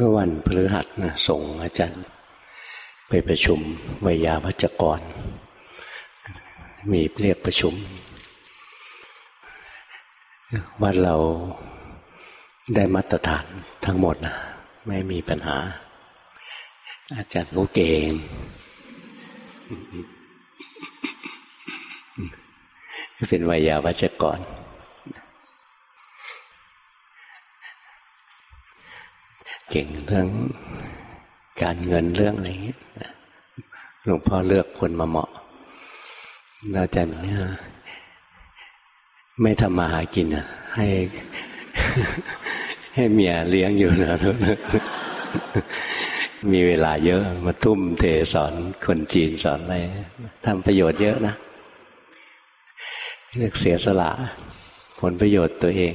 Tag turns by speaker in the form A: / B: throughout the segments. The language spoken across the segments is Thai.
A: เมื่อวันพฤหัสนะส่งอาจารย์ไปประชุมวิยาวัจกร มีเรียกประชุมวัดเราได้มาตรฐานทั้งหมดนะไม่มีปัญหา อาจารย์ก็เก่งเป็นวิยาวัจกร เก่งเรื่องการเงินเรื่องอะไรอย่างเงี้ยหลวงพ่อเลือกคนมาเหมาะเราจะเนี่ยไม่ทำมาหากินอะ ให้ ให้เมียเลี้ยงอยู่นะมีเวลาเยอะ มาทุ่มเทสอนคนจีนสอนอะไรทำประโยชน์เยอะนะเรียกเสียสละ ผลประโยชน์ตัวเอง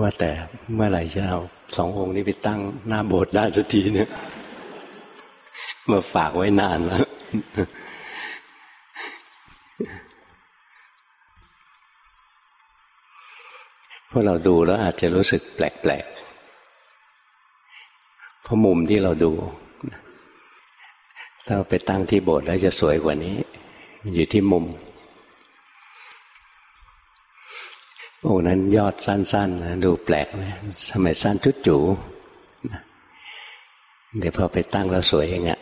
A: ว่าแต่เมื่อไหร่จะเอาสององค์นี้ไปตั้งหน้าโบสถ์ได้สักทีเนี่ยมาฝากไว้นานแล้วพวกเราดูแล้วอาจจะรู้สึกแปลกๆเพราะมุมที่เราดูถ้าไปตั้งที่โบสถ์แล้วจะสวยกว่านี้ อยู่ที่มุม โอ้นั้นยอดสั้นๆนะดูแปลกไหมสมัยสั้นจุดจูเดี๋ยวพอไปตั้งแล้วสวยอย่างเงี้ย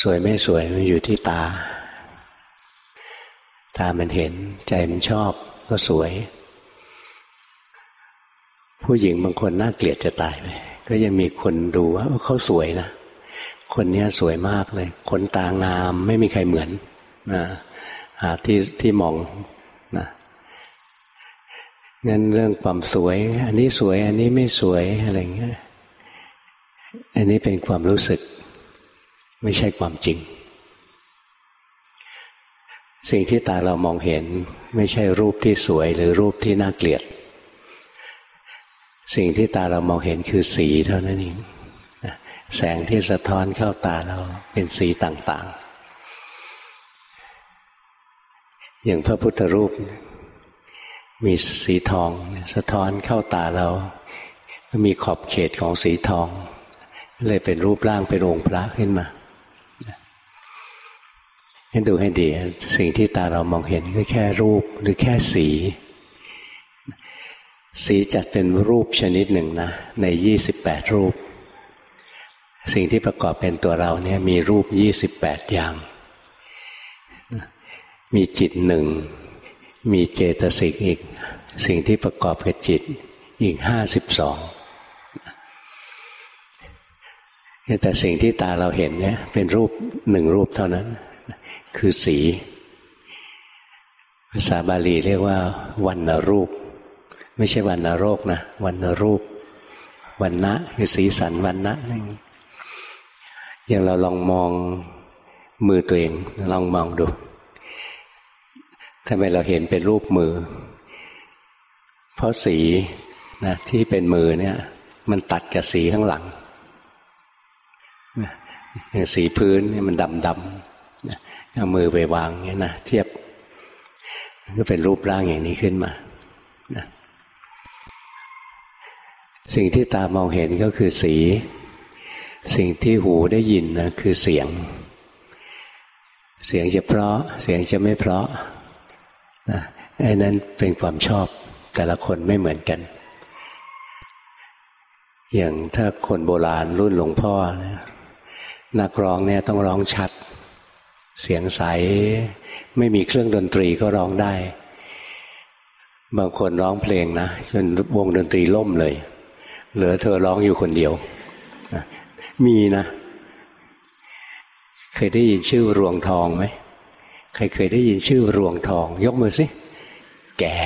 A: สวยไม่สวยมันอยู่ที่ตา ตามันเห็นใจมันชอบก็สวย ผู้หญิงบางคนน่าเกลียดจะตายไปก็ยังมีคนดูว่าเขาสวยนะ คนนี้สวยมากเลยขนตางามไม่มีใครเหมือนนะหาที่ที่มองนะงั้นเรื่องความสวย อันนี้สวย อันนี้ไม่สวยอะไรเงี้ยอันนี้เป็นความรู้สึก ไม่ใช่ความจริง สิ่งที่ตาเรามองเห็น ไม่ใช่รูปที่สวยหรือรูปที่น่าเกลียด สิ่งที่ตาเรามองเห็นคือสีเท่านั้นเอง แสงที่สะท้อนเข้าตาเราเป็นสีต่างๆ อย่างพระพุทธรูป มีสีทองสะท้อนเข้าตาเรา มีขอบเขตของสีทอง เลยเป็นรูปร่างเป็นองค์พระขึ้นมาให้ดูให้ดี สิ่งที่ตาเรามองเห็นก็แค่รูปหรือแค่สี สีจัดเป็นรูปชนิดหนึ่งนะ ในยี่สิบแปดรูป สิ่งที่ประกอบเป็นตัวเราเนี่ยมีรูปยี่สิบแปดอย่าง มีจิตหนึ่ง มีเจตสิกอีก สิ่งที่ประกอบกับจิตอีกห้าสิบสองแต่สิ่งที่ตาเราเห็นเนี่ยเป็นรูปหนึ่งรูปเท่านั้น คือสี ภาษาบาลีเรียกว่าวันนรูป ไม่ใช่วันนโรคนะวันนรูปวันนะคือสีสันวันนะนั่น อย่างเราลองมองมือตัวเอง ลองมองดูทำไมเราเห็นเป็นรูปมือ เพราะสีนะที่เป็นมือเนี่ย มันตัดกับสีข้างหลังสีพื้นเนี่ยมันดำดำเอามือไปวางเนี่ยนะเทียบก็เป็นรูปร่างอย่างนี้ขึ้นมาสิ่งที่ตามองเห็นก็คือสี สิ่งที่หูได้ยินนะคือเสียง เสียงจะเพราะ เสียงจะไม่เพราะนะไอ้นั้นเป็นความชอบแต่ละคนไม่เหมือนกัน อย่างถ้าคนโบราณรุ่นหลวงพ่อนะนักร้องเนี่ยต้องร้องชัด เสียงใส ไม่มีเครื่องดนตรีก็ร้องได้ บางคนร้องเพลงนะจนวงดนตรีล่มเลย เหลือเธอร้องอยู่คนเดียว มีนะ เคยได้ยินชื่อรวงทองไหมใครเคยได้ยินชื่อรวงทอง ยกมือสิแก่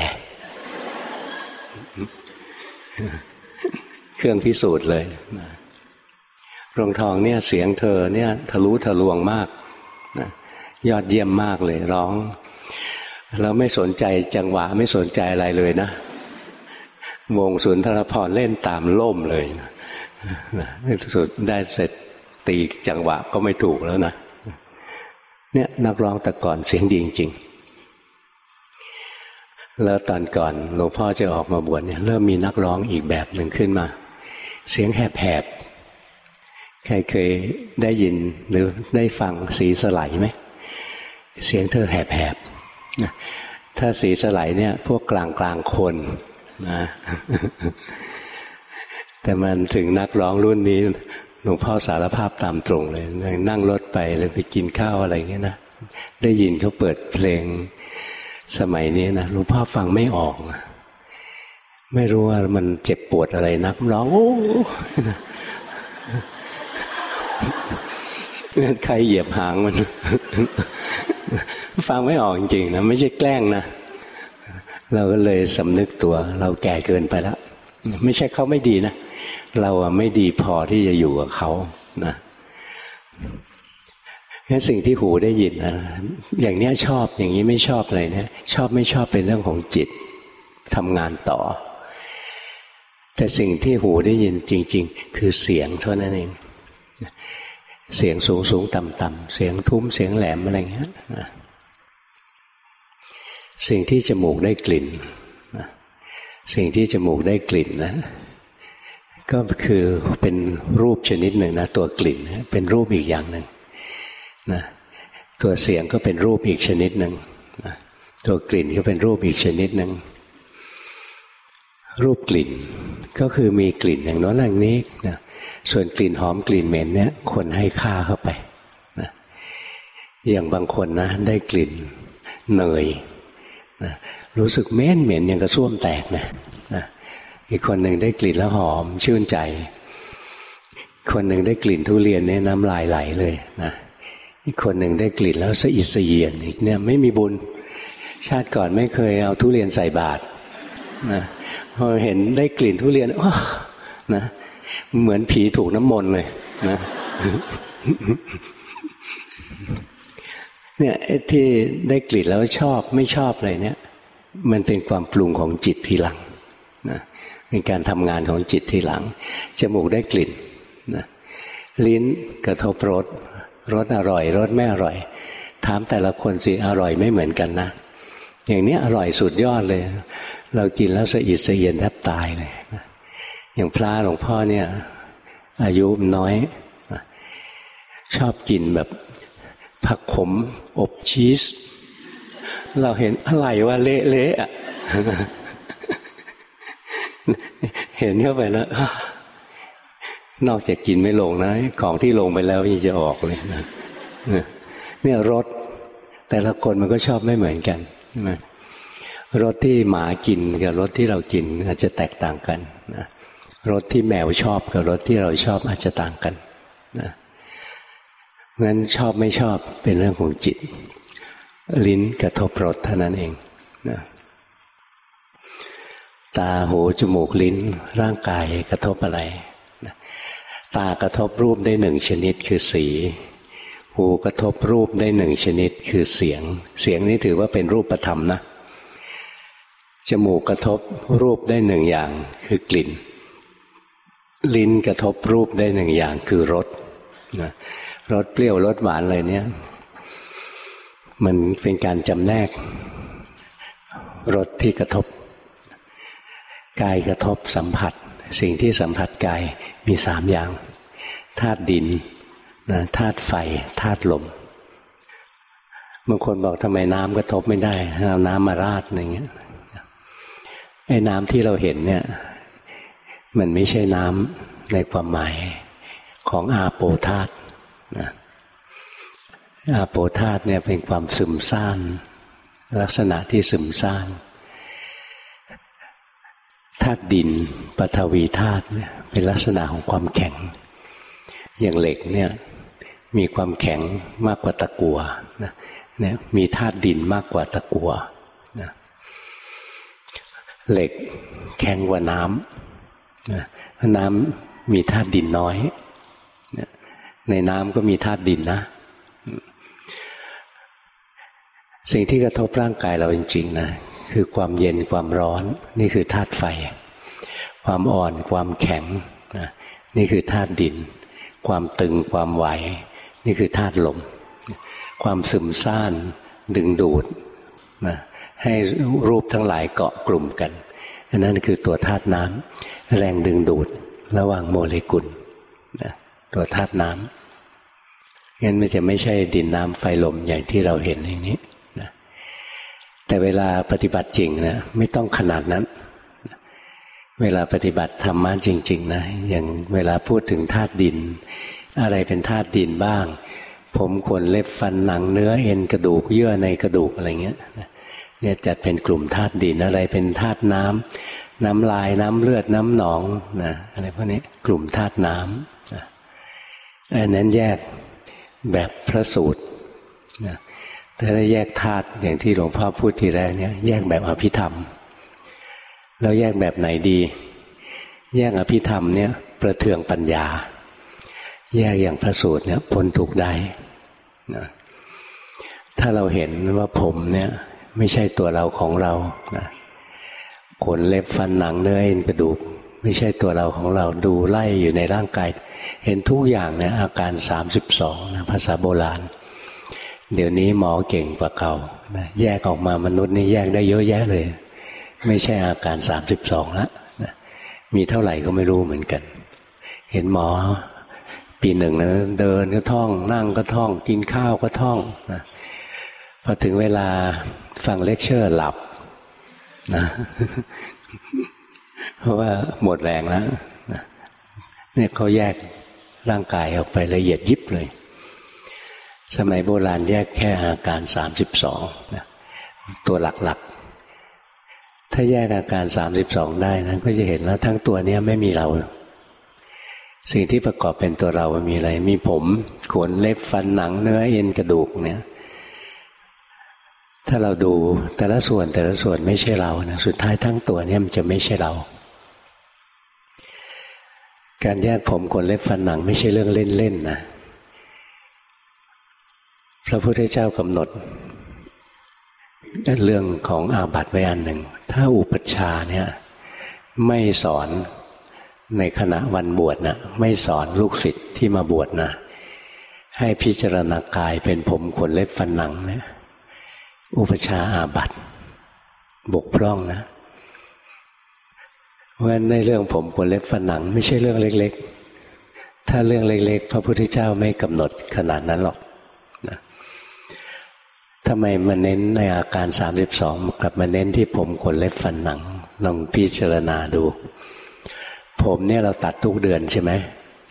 A: เครื่องพิสูจน์เลยรวงทองเนี่ยเสียงเธอเนี่ยทะลุทะลวงมากยอดเยี่ยมมากเลยร้อง แล้วไม่สนใจจังหวะไม่สนใจอะไรเลยนะ วงสุนทรพรเล่นตามล่มเลยนะ ในที่สุดได้เสร็จตีจังหวะก็ไม่ถูกแล้วนะเนี่ยนักร้องแต่ก่อนเสียงดีจริงแล้วตอนก่อนหลวงพ่อจะออกมาบวชเนี่ยเริ่มมีนักร้องอีกแบบหนึ่งขึ้นมา เสียงแหบๆใครเคยได้ยินหรือได้ฟังสีสไลไหมเสียงเธอแหบๆถ้าสีสไลเนี่ย พวกกลางกลางคนนะ แต่มันถึงนักร้องรุ่นนี้หลวงพ่อสารภาพตามตรงเลย นั่งรถไปเลยไปกินข้าวอะไรเงี้ยนะได้ยินเขาเปิดเพลงสมัยนี้นะหลวงพ่อฟังไม่ออก ไม่รู้ว่ามันเจ็บปวดอะไรนักร้องโอ้ใครเหยียบหางมัน ฟังไม่ออกจริงๆนะไม่ใช่แกล้งนะเราก็เลยสำนึกตัว เราแก่เกินไปแล้ว ไม่ใช่เขาไม่ดีนะ เราไม่ดีพอที่จะอยู่กับเขานะงั้นสิ่งที่หูได้ยินนะอย่างเนี้ยชอบอย่างนี้ไม่ชอบอะไรเนี่ยชอบไม่ชอบเป็นเรื่องของจิตทำงานต่อ แต่สิ่งที่หูได้ยินจริง ๆ คือเสียงเท่านั้นเอง เสียงสูงสูงต่ำต่ำเสียงทุ้มเสียงแหลมอะไรเงี้ยสิ่งที่จมูกได้กลิ่น สิ่งที่จมูกได้กลิ่นนะ ก็คือเป็นรูปชนิดหนึ่งนะตัวกลิ่นเป็นรูปอีกอย่างหนึ่งนะตัวเสียงก็เป็นรูปอีกชนิดหนึ่งนะตัวกลิ่นก็เป็นรูปอีกชนิดหนึ่งรูปกลิ่นก็คือมีกลิ่นอย่างน้นอย่างนี้นะส่วนกลิ่นหอมกลิ่นเหม็นเนี่ยคนให้ค่าเข้าไปนะอย่างบางคนนะได้กลิ่นเนยนะรู้สึกเหม็นเหม็นอย่างกระส้วมแตกนะนะ อีกคนหนึ่งได้กลิ่นแล้วหอม ชื่นใจ คนหนึ่งได้กลิ่นทุเรียนเนี่ยน้ำลายไหลเลยนะอีกคนหนึ่งได้กลิ่นแล้วสะอิดสะเยียนอีกเนี่ยไม่มีบุญ ชาติก่อนไม่เคยเอาทุเรียนใส่บาตรนะพอเห็นได้กลิ่นทุเรียนอ้อนะเหมือนผีถูกน้ำมนต์เลยนะเนี่ยที่ได้กลิ่นแล้วชอบไม่ชอบอะไรเนี่ย มันเป็นความปรุงของจิตทีหลัง เป็นการทำงานของจิตที่หลัง จมูกได้กลิ่นนะลิ้นกระทบรสรสอร่อยรสไม่อร่อย ถามแต่ละคนสิอร่อยไม่เหมือนกันนะ อย่างนี้อร่อยสุดยอดเลย เรากินแล้วสะอิดสะเอียนแทบตายเลยอย่างพระหลวงพ่อเนี่ย อายุน้อย ชอบกินแบบผักขม อบชีส เราเห็นอะไรว่าเละๆอะ เห็นเข้าไปแล้วนอกจากกินไม่ลงนะ ของที่ลงไปแล้วยังจะออกเลยนะเนี่ยรสแต่ละคนมันก็ชอบไม่เหมือนกันรสที่หมากินกับรสที่เรากินอาจจะแตกต่างกันนะรสที่แมวชอบกับรสที่เราชอบอาจจะต่างกันนะงั้นชอบไม่ชอบเป็นเรื่องของจิต ลิ้นกระทบรสเท่านั้นเองนะ ตาหูจมูกลิ้นร่างกายกระทบอะไร ตากระทบรูปได้หนึ่งชนิดคือสี หูกระทบรูปได้หนึ่งชนิดคือเสียง เสียงนี้ถือว่าเป็นรูปธรรมนะ จมูกกระทบรูปได้หนึ่งอย่างคือกลิ่น ลิ้นกระทบรูปได้หนึ่งอย่างคือรสนะรสเปรี้ยวรสหวานอะไรเนี่ยมันเป็นการจำแนกรสที่กระทบ กายกระทบสัมผัส สิ่งที่สัมผัสกายมีสามอย่างธาตุดินนะธาตุไฟธาตุลมบางคนบอกทำไมน้ำกระทบไม่ได้เอาน้ำมาราดอย่างเงี้ยไอ้น้ำที่เราเห็นเนี่ย มันไม่ใช่น้ำในความหมายของอาโปธาตุนะอาโปธาตุเนี่ยเป็นความซึมซ่าน ลักษณะที่ซึมซ่าน ธาตุดินปฐวีธาตุเป็นลักษณะของความแข็ง อย่างเหล็กเนี่ยมีความแข็งมากกว่าตะกัวนะเนี่ยมีธาตุดินมากกว่าตะกัวนะเหล็กแข็งกว่าน้ำนะน้ำมีธาตุดินน้อยในน้ำก็มีธาตุดินนะ สิ่งที่กระทบร่างกายเราจริงๆนะ คือความเย็นความร้อน นี่คือธาตุไฟ ความอ่อนความแข็งนะนี่คือธาตุดิน ความตึงความไหว นี่คือธาตุลม ความซึมซ่านดึงดูดนะให้รูปทั้งหลายเกาะกลุ่มกันอันนั้นคือตัวธาตุน้ำแรงดึงดูดระหว่างโมเลกุลนะตัวธาตุน้ำงั้นมันจะไม่ใช่ดินน้ำไฟลมอย่างที่เราเห็นอย่างนี้ แต่เวลาปฏิบัติจริงนะไม่ต้องขนาดนั้น เวลาปฏิบัติธรรมะจริง ๆ นะ อย่างเวลาพูดถึงธาตุดิน อะไรเป็นธาตุดินบ้าง ผมขนเล็บฟันหนังเนื้อเอ็นกระดูกเยื่อในกระดูกอะไรเงี้ยเนี่ยจัดเป็นกลุ่มธาตุดินอะไรเป็นธาตุน้ำน้ำลายน้ำเลือดน้ำหนองนะอะไรพวกนี้กลุ่มธาตุน้ำนะอันนั้นแยกแบบพระสูตรนะ ถ้าได้แยกธาตุอย่างที่หลวงพ่อพูดทีแรกเนี่ยแยกแบบอภิธรรม แล้วแยกแบบไหนดี แยกอภิธรรมเนี่ยประเทืองปัญญา แยกอย่างพระสูตรเนี่ยพ้นทุกได้นะถ้าเราเห็นว่าผมเนี่ยไม่ใช่ตัวเราของเรานะขนเล็บฟันหนังเนื้อเอ็นกระดูก ไม่ใช่ตัวเราของเราดูไล่อยู่ในร่างกาย เห็นทุกอย่างเนี่ยอาการสามสิบสองนะภาษาโบราณ เดี๋ยวนี้หมอเก่งกว่าเก่าแยกออกมามนุษย์นี่แยกได้เยอะแยะเลย ไม่ใช่อาการสามสิบสองละนะมีเท่าไหร่ก็ไม่รู้เหมือนกัน เห็นหมอ ปีหนึ่งนะเดินก็ท่อง นั่งก็ท่อง กินข้าวก็ท่องนะพอถึงเวลาฟังเลคเชอร์หลับนะเพราะว่าหมดแรงแล้วเนี่ยเขาแยกร่างกายออกไปละเอียดยิบเลย สมัยโบราณแยกแค่อาการสามสิบสองตัวหลักๆ ถ้าแยกอาการสามสิบสองได้นะก็จะเห็นแล้วทั้งตัวนี้ไม่มีเรา สิ่งที่ประกอบเป็นตัวเรามีอะไร มีผมขนเล็บฟันหนังเนื้อเอ็นกระดูกเนี่ย ถ้าเราดูแต่ละส่วนแต่ละส่วนไม่ใช่เรานะสุดท้ายทั้งตัวเนี่ยมันจะไม่ใช่เรา การแยกผมขนเล็บฟันหนังไม่ใช่เรื่องเล่นๆนะ พระพุทธเจ้ากำหนดเรื่องของอาบัติไว้อันหนึ่ง ถ้าอุปัชฌาเนี่ยไม่สอนในขณะวันบวชนะไม่สอนลูกศิษย์ที่มาบวชนะให้พิจารณากายเป็นผมขนเล็บฟันหนังเนี่ยอุปชาอาบัตบกพร่องนะเพราะฉะนั้นในเรื่องผมขนเล็บฝันหนัง ไม่ใช่เรื่องเล็ก ๆ ถ้าเรื่องเล็ก ๆ พระพุทธเจ้าไม่กำหนดขนาดนั้นหรอก ทำไมมาเน้นในอาการสามสิบสองกลับมาเน้นที่ผมขนเล็บฝันหนังลองพิจารณาดู ผมเนี่ยเราตัดทุกเดือนใช่ไหม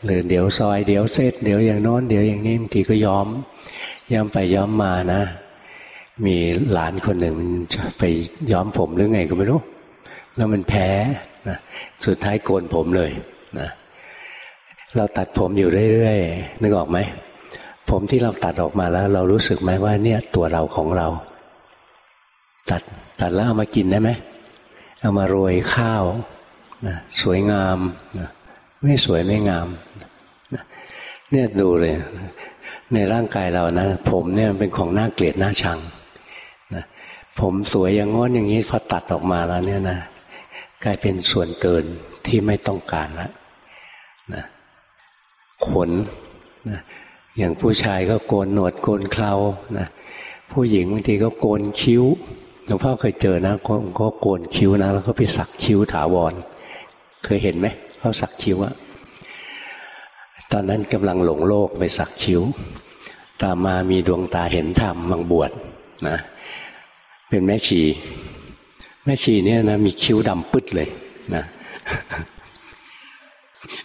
A: หรือเดี๋ยวซอยเดี๋ยวเซตเดี๋ยวอย่างโน้นเดี๋ยวอย่างนี้บางทีก็ย้อมย้อมไปย้อมมานะ มีหลานคนหนึ่งไปย้อมผมหรือไงก็ไม่รู้ แล้วมันแพ้นะสุดท้ายโกนผมเลยนะเราตัดผมอยู่เรื่อยๆนึกออกไหม ผมที่เราตัดออกมาแล้ว เรารู้สึกไหมว่าเนี่ยตัวเราของเรา ตัดตัดแล้วเอามากินได้ไหมเอามาโรยข้าวนะสวยงามนะไม่สวยไม่งามนะเนี่ยดูเลย ในร่างกายเรานะผมเนี่ยเป็นของน่าเกลียดน่าชังผมสวยอย่างงอนอย่างนี้พอตัดออกมาแล้วเนี่ยนะกลายเป็นส่วนเกินที่ไม่ต้องการแล้วนะขนนะ อย่างผู้ชายก็โกนหนวดโกนเครานะผู้หญิงบางทีก็โกนคิ้วหลวงพ่อเคยเจอนะก็โกนคิ้วนะ แล้วก็ไปสักคิ้วถาวร เคยเห็นไหมเขาสักคิ้วอะตอนนั้นกำลังหลงโลกไปสักคิ้ว ตามมามีดวงตาเห็นธรรมมังบวชนะเป็นแม่ชี แม่ชีเนี่ยนะมีคิ้วดำปึ๊ดเลยนะ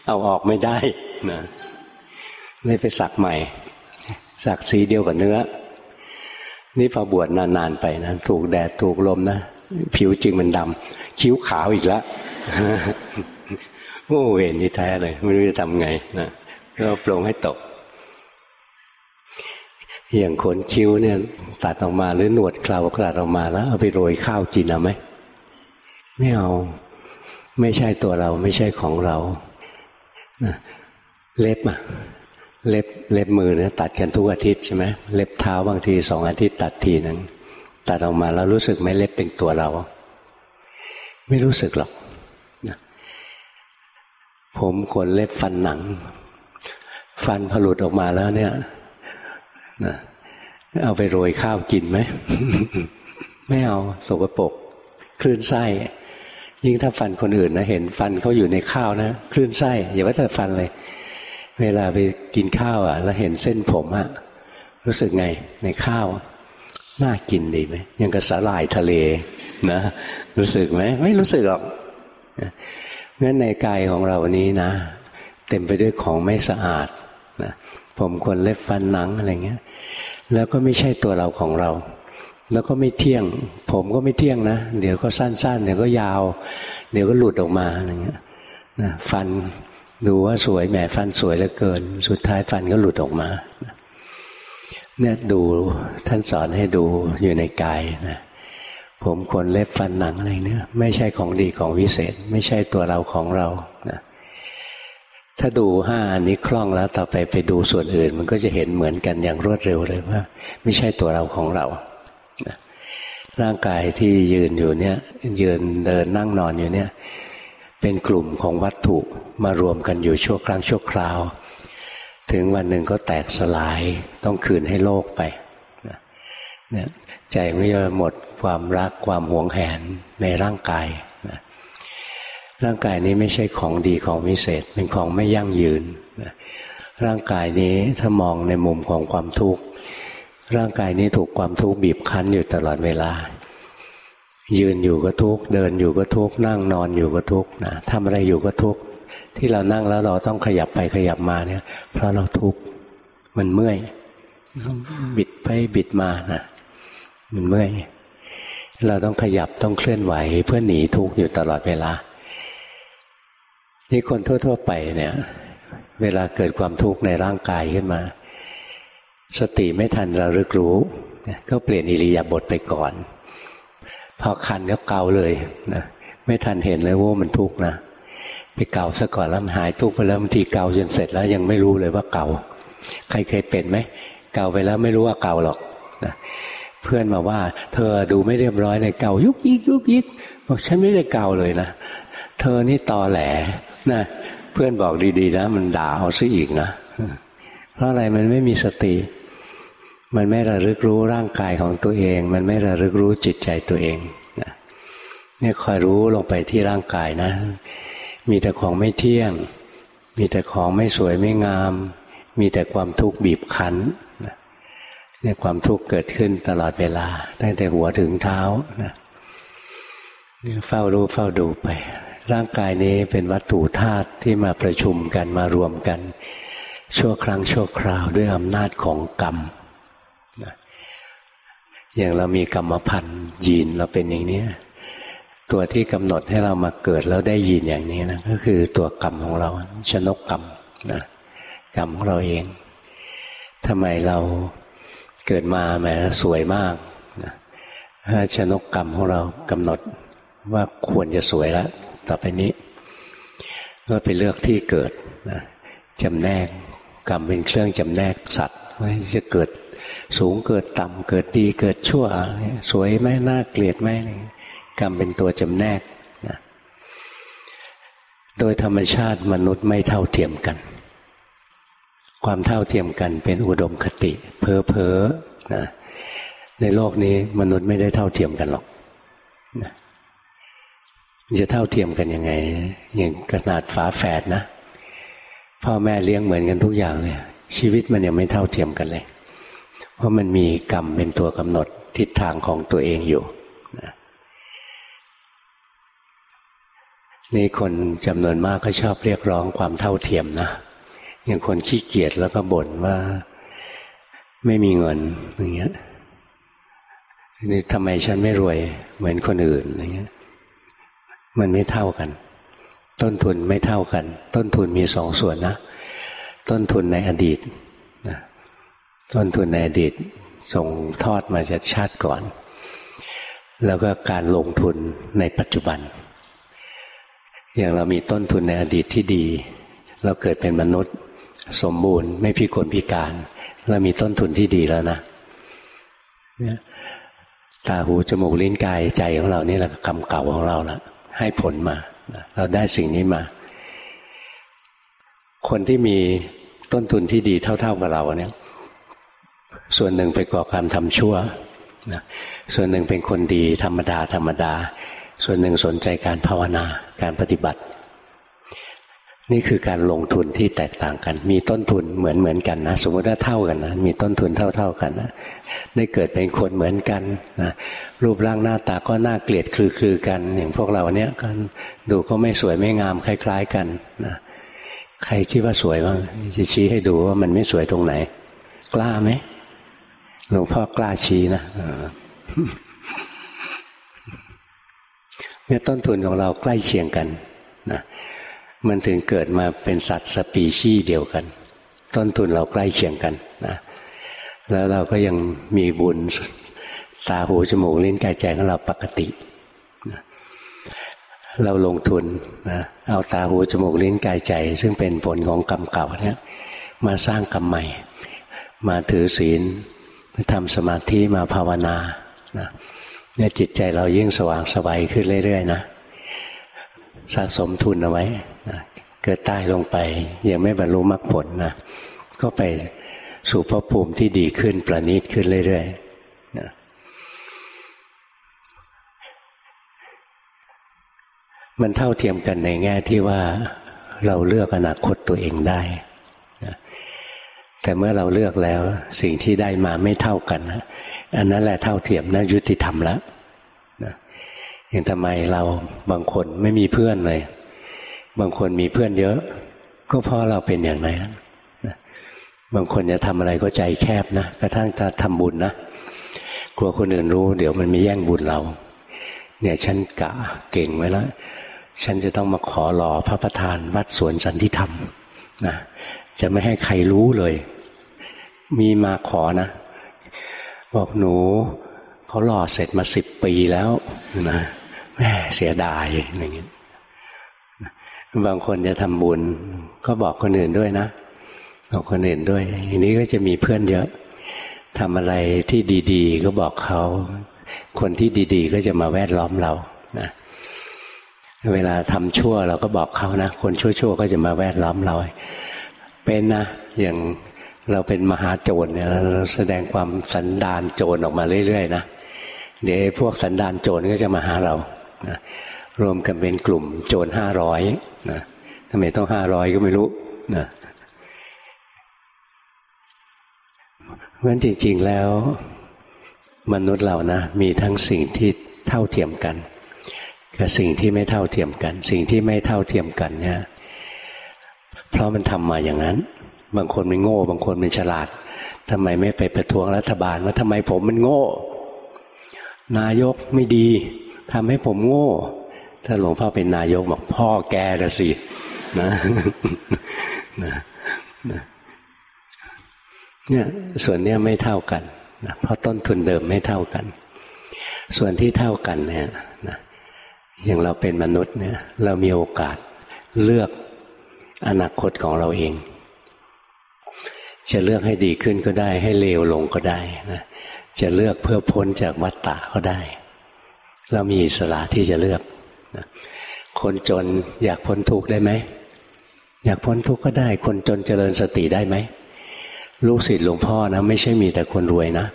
A: เอาออกไม่ได้นะ เลยไปสักใหม่ สักสีเดียวกับเนื้อ นี่พอบวชนานๆไปนะถูกแดดถูกลมนะผิวจริงมันดำคิ้วขาวอีกแล้วโอ้เวรนี่แท้เลยไม่รู้จะทำไงนะก็ปลงให้ตก อย่างขนคิ้วเนี่ย ตัดออกมาหรือหนวดเคราตัดออกมาแล้วเอาไปโรยข้าวกินเอาไหมไม่เอาไม่ใช่ตัวเราไม่ใช่ของเราเล็บอะ เล็บเล็บมือเนี่ยตัดกันทุกอาทิตย์ใช่ไหมเล็บเท้าบางทีสองอาทิตย์ตัดทีหนึ่งตัดออกมาแล้วรู้สึกไหมเล็บเป็นตัวเรา ไม่รู้สึกหรอกผมขนเล็บฟันหนัง ฟันผลุดออกมาแล้วเนี่ยนะเอาไปโรยข้าวกินไหม ไม่เอาสกปรกคลื่นไส้ ยิ่งถ้าฟันคนอื่นนะเห็น ฟันเขาอยู่ในข้าวนะคลื่นไส้อย่าว่าแต่ฟันเลย เวลาไปกินข้าวอะ แล้วเห็นเส้นผมอะรู้สึกไงในข้าว น่ากินดีไหมยังกระสาลายทะเลนะรู้สึกไหมไม่รู้สึกหรอกงั้นในกายของเรานี้นะ เต็มไปด้วยของไม่สะอาดนะผมขนเล็บฟันหนังอะไรเงี้ย แล้วก็ไม่ใช่ตัวเราของเรา แล้วก็ไม่เที่ยง ผมก็ไม่เที่ยงนะ เดี๋ยวก็สั้นๆ เดี๋ยวก็ยาว เดี๋ยวก็หลุดออกมาอะไรเงี้ยนะฟัน ดูว่าสวยแหมฟันสวยเหลือเกิน สุดท้ายฟันก็หลุดออกมาเนี่ยดูท่านสอนให้ดูอยู่ในกายนะผมขนเล็บฟันหนังอะไรเนี่ยไม่ใช่ของดีของวิเศษ ไม่ใช่ตัวเราของเรานะถ้าดูห้าอันนี้คล่องแล้วต่อไปไปดูส่วนอื่น มันก็จะเห็นเหมือนกันอย่างรวดเร็วเลยว่า ไม่ใช่ตัวเราของเรานะร่างกายที่ยืนอยู่เนี่ยยืนเดินนั่งนอนอยู่เนี่ย เป็นกลุ่มของวัตถุมารวมกันอยู่ชั่วครั้งชั่วคราว ถึงวันหนึ่งก็แตกสลายต้องคืนให้โลกไปเนี่ยใจไม่ยอมหมดความรักความหวงแหนในร่างกายนะร่างกายนี้ไม่ใช่ของดีของวิเศษ เป็นของไม่ยั่งยืนนะร่างกายนี้ถ้ามองในมุมของความทุกข์ร่างกายนี้ถูกความทุกข์บีบคั้นอยู่ตลอดเวลา ยืนอยู่ก็ทุกข์เดินอยู่ก็ทุกข์นั่งนอนอยู่ก็ทุกข์นะทำอะไรอยู่ก็ทุกข์ที่เรานั่งแล้วเราต้องขยับไปขยับมาเนี่ย เพราะเราทุกข์มันเมื่อยบิดไปบิดมานะมันเมื่อยเราต้องขยับต้องเคลื่อนไหว เพื่อหนีทุกข์อยู่ตลอดเวลา นี่คนทั่ว ๆ ไปเนี่ย เวลาเกิดความทุกข์ในร่างกายขึ้นมา สติไม่ทันเราลึกรู้ ก็เปลี่ยนอิริยาบถไปก่อน พอคันก็เกาเลยนะไม่ทันเห็นเลยว่ามันทุกข์นะไปเกาซะก่อนแล้วมันหายทุกข์ไปแล้วบางทีเกาจนเสร็จแล้วยังไม่รู้เลยว่าเกาใครเคยเป็นไหมเกาไปแล้วไม่รู้ว่าเกาหรอกนะเพื่อนมาว่า เธอดูไม่เรียบร้อยเลยเกายุกยิกยุกยิกบอกฉันไม่ได้เกาเลยนะเธอนี่ตอแหลนะเพื่อนบอกดีๆนะ มันด่าเอาซะอีกนะ เพราะอะไรมันไม่มีสติ มันไม่ระลึกรู้ร่างกายของตัวเอง มันไม่ระลึกรู้จิตใจตัวเองนะเนี่ยคอยรู้ลงไปที่ร่างกายนะ มีแต่ของไม่เที่ยง มีแต่ของไม่สวยไม่งาม มีแต่ความทุกข์บีบคั้นเนี่ยความทุกข์เกิดขึ้นตลอดเวลา ตั้งแต่หัวถึงเท้านะเฝ้ารู้เฝ้าดูไป ร่างกายนี้เป็นวัตถุธาตุที่มาประชุมกันมารวมกัน ชั่วครั้งชั่วคราวด้วยอำนาจของกรรม อย่างเรามีกรรมพันธ์ยีนเราเป็นอย่างนี้ตัวที่กำหนดให้เรามาเกิดแล้วได้ยีนอย่างนี้นะก็คือตัวกรรมของเราชนกกรรมนะกรรมของเราเองทำไมเราเกิดมาแหมสวยมากนะชนกกรรมของเรากำหนดว่าควรจะสวยแล้วต่อไปนี้ก็ไปเลือกที่เกิดนะจำแนกกรรมเป็นเครื่องจำแนกสัตว์ว่าจะเกิด สูงเกิดต่ำเกิดดีเกิดชั่ว สวยไหมน่าเกลียดไหมกรรมเป็นตัวจำแนกนะโดยธรรมชาติมนุษย์ไม่เท่าเทียมกัน ความเท่าเทียมกันเป็นอุดมคติ เพอเพอนะในโลกนี้มนุษย์ไม่ได้เท่าเทียมกันหรอกนะจะเท่าเทียมกันยังไง อย่างขนาดฝาแฝดนะพ่อแม่เลี้ยงเหมือนกันทุกอย่างเลยชีวิตมันยังไม่เท่าเทียมกันเลย เพราะมันมีกรรมเป็นตัวกำหนดทิศทางของตัวเองอยู่นะนี่คนจำนวนมากก็ชอบเรียกร้องความเท่าเทียมนะอย่างคนขี้เกียจแล้วก็บ่นว่าไม่มีเงินอย่างเงี้ยนี่ทำไมฉันไม่รวยเหมือนคนอื่นอย่างเงี้ย มันไม่เท่ากัน ต้นทุนไม่เท่ากัน ต้นทุนมีสองส่วนนะ ต้นทุนในอดีต ต้นทุนในอดีตส่งทอดมาจากชาติก่อน แล้วก็การลงทุนในปัจจุบัน อย่างเรามีต้นทุนในอดีตที่ดี เราเกิดเป็นมนุษย์ สมบูรณ์ไม่พิกลพิการ เรามีต้นทุนที่ดีแล้วนะตาหูจมูกลิ้นกายใจของเรานี่แหละกรรมเก่าของเราละให้ผลมา เราได้สิ่งนี้มา คนที่มีต้นทุนที่ดีเท่า ๆกับเราเนี่ย ส่วนหนึ่งไปก่อความทำชั่วนะส่วนหนึ่งเป็นคนดีธรรมดาธรรมดา ส่วนหนึ่งสนใจการภาวนาการปฏิบัติ นี่คือการลงทุนที่แตกต่างกัน มีต้นทุนเหมือนเหมือนกันนะสมมติว่าเท่ากันนะมีต้นทุนเท่าเท่ากันนะได้เกิดเป็นคนเหมือนกันนะรูปร่างหน้าตาก็น่าเกลียดคือคือกัน อย่างพวกเราเนี้ยกันดูก็ไม่สวยไม่งามคล้าย ๆกันนะใครคิดว่าสวยบ้างจะชี้ให้ดูว่ามันไม่สวยตรงไหน กล้าไหม หลวงพ่อกล้าชี้นะเนี่ยต้นทุนของเราใกล้เคียงกันนะมันถึงเกิดมาเป็นสัตว์สปีชีส์เดียวกัน ต้นทุนเราใกล้เคียงกันนะแล้วเราก็ยังมีบุญตาหูจมูกลิ้นกายใจของเราปกตินะเราลงทุนนะเอาตาหูจมูกลิ้นกายใจ ซึ่งเป็นผลของกรรมเก่าเนี่ยมาสร้างกรรมใหม่ มาถือศีล ทำสมาธิมาภาวนานะเนี่ยจิตใจเรายิ่งสว่างสบายขึ้นเรื่อยๆนะสะสมทุนเอาไว้เกิดใตายลงไป ยังไม่บรรลุมรรคผลนะก็ไปสู่ภพภูมิที่ดีขึ้นประณีตขึ้นเรื่อยๆนะมันเท่าเทียมกันในแง่ที่ว่าเราเลือกอนาคตตัวเองได้ แต่เมื่อเราเลือกแล้ว สิ่งที่ได้มาไม่เท่ากันอันนั้นแหละเท่าเทียมนั่นยุติธรรมแล้วนะอย่างทำไมเราบางคนไม่มีเพื่อนเลย บางคนมีเพื่อนเยอะ ก็เพราะเราเป็นอย่างนั้นบางคนจะทำอะไรก็ใจแคบนะกระทั่งจะทำบุญนะกลัวคนอื่นรู้ เดี๋ยวมันมีแย่งบุญเรา เนี่ยฉันกะเก่งไว้แล้วฉันจะต้องมาขอรอพระประธานวัดสวนสันติธรรมนะ จะไม่ให้ใครรู้เลย มีมาขอนะ บอกหนูเขาหล่อเสร็จมาสิบปีแล้วนะแม่เสียดายอย่างนี้ยบางคนจะทำบุญ ก็บอกคนอื่นด้วยนะบอกคนอื่นด้วยอันนี้ก็จะมีเพื่อนเยอะทำอะไรที่ดีๆ ก็บอกเขา คนที่ดีๆ ก็จะมาแวดล้อมเรานะเวลาทำชั่วเราก็บอกเขานะ คนชั่วๆ ก็จะมาแวดล้อมเรา เป็นนะอย่างเราเป็นมหาโจรเนี่ยเราแสดงความสันดานโจรออกมาเรื่อยๆนะเดี๋ยวพวกสันดานโจรก็จะมาหาเรานะรวมกันเป็นกลุ่มโจรห้าร้อยนะทำไมต้องห้าร้อยก็ไม่รู้นะเพราะฉะนั้นจริง ๆแล้ว มนุษย์เรานะมีทั้งสิ่งที่เท่าเทียมกัน กับสิ่งที่ไม่เท่าเทียมกัน สิ่งที่ไม่เท่าเทียมกันเนี่ย เพราะมันทำมาอย่างนั้น บางคนมันโง่ บางคนมันฉลาดทำไมไม่ไปประท้วงรัฐบาลว่าทำไมผมมันโง่ นายกไม่ดีทำให้ผมโง่ ถ้าหลวงพ่อเป็นนายกบอกพ่อแกละสินะนะเนี่ยส่วนเนี้ยไม่เท่ากันนะเพราะต้นทุนเดิมไม่เท่ากัน ส่วนที่เท่ากันเนี่ยนะอย่างเราเป็นมนุษย์เนี่ยเรามีโอกาสเลือก อนาคตของเราเอง จะเลือกให้ดีขึ้นก็ได้ ให้เลวลงก็ได้นะจะเลือกเพื่อพ้นจากวัฏฏะก็ได้ เรามีอิสระที่จะเลือกคนจนอยากพ้นทุกข์ได้ไหมอยากพ้นทุกข์ก็ได้ คนจนเจริญสติได้ไหมลูกศิษย์หลวงพ่อนะไม่ใช่มีแต่คนรวยนะ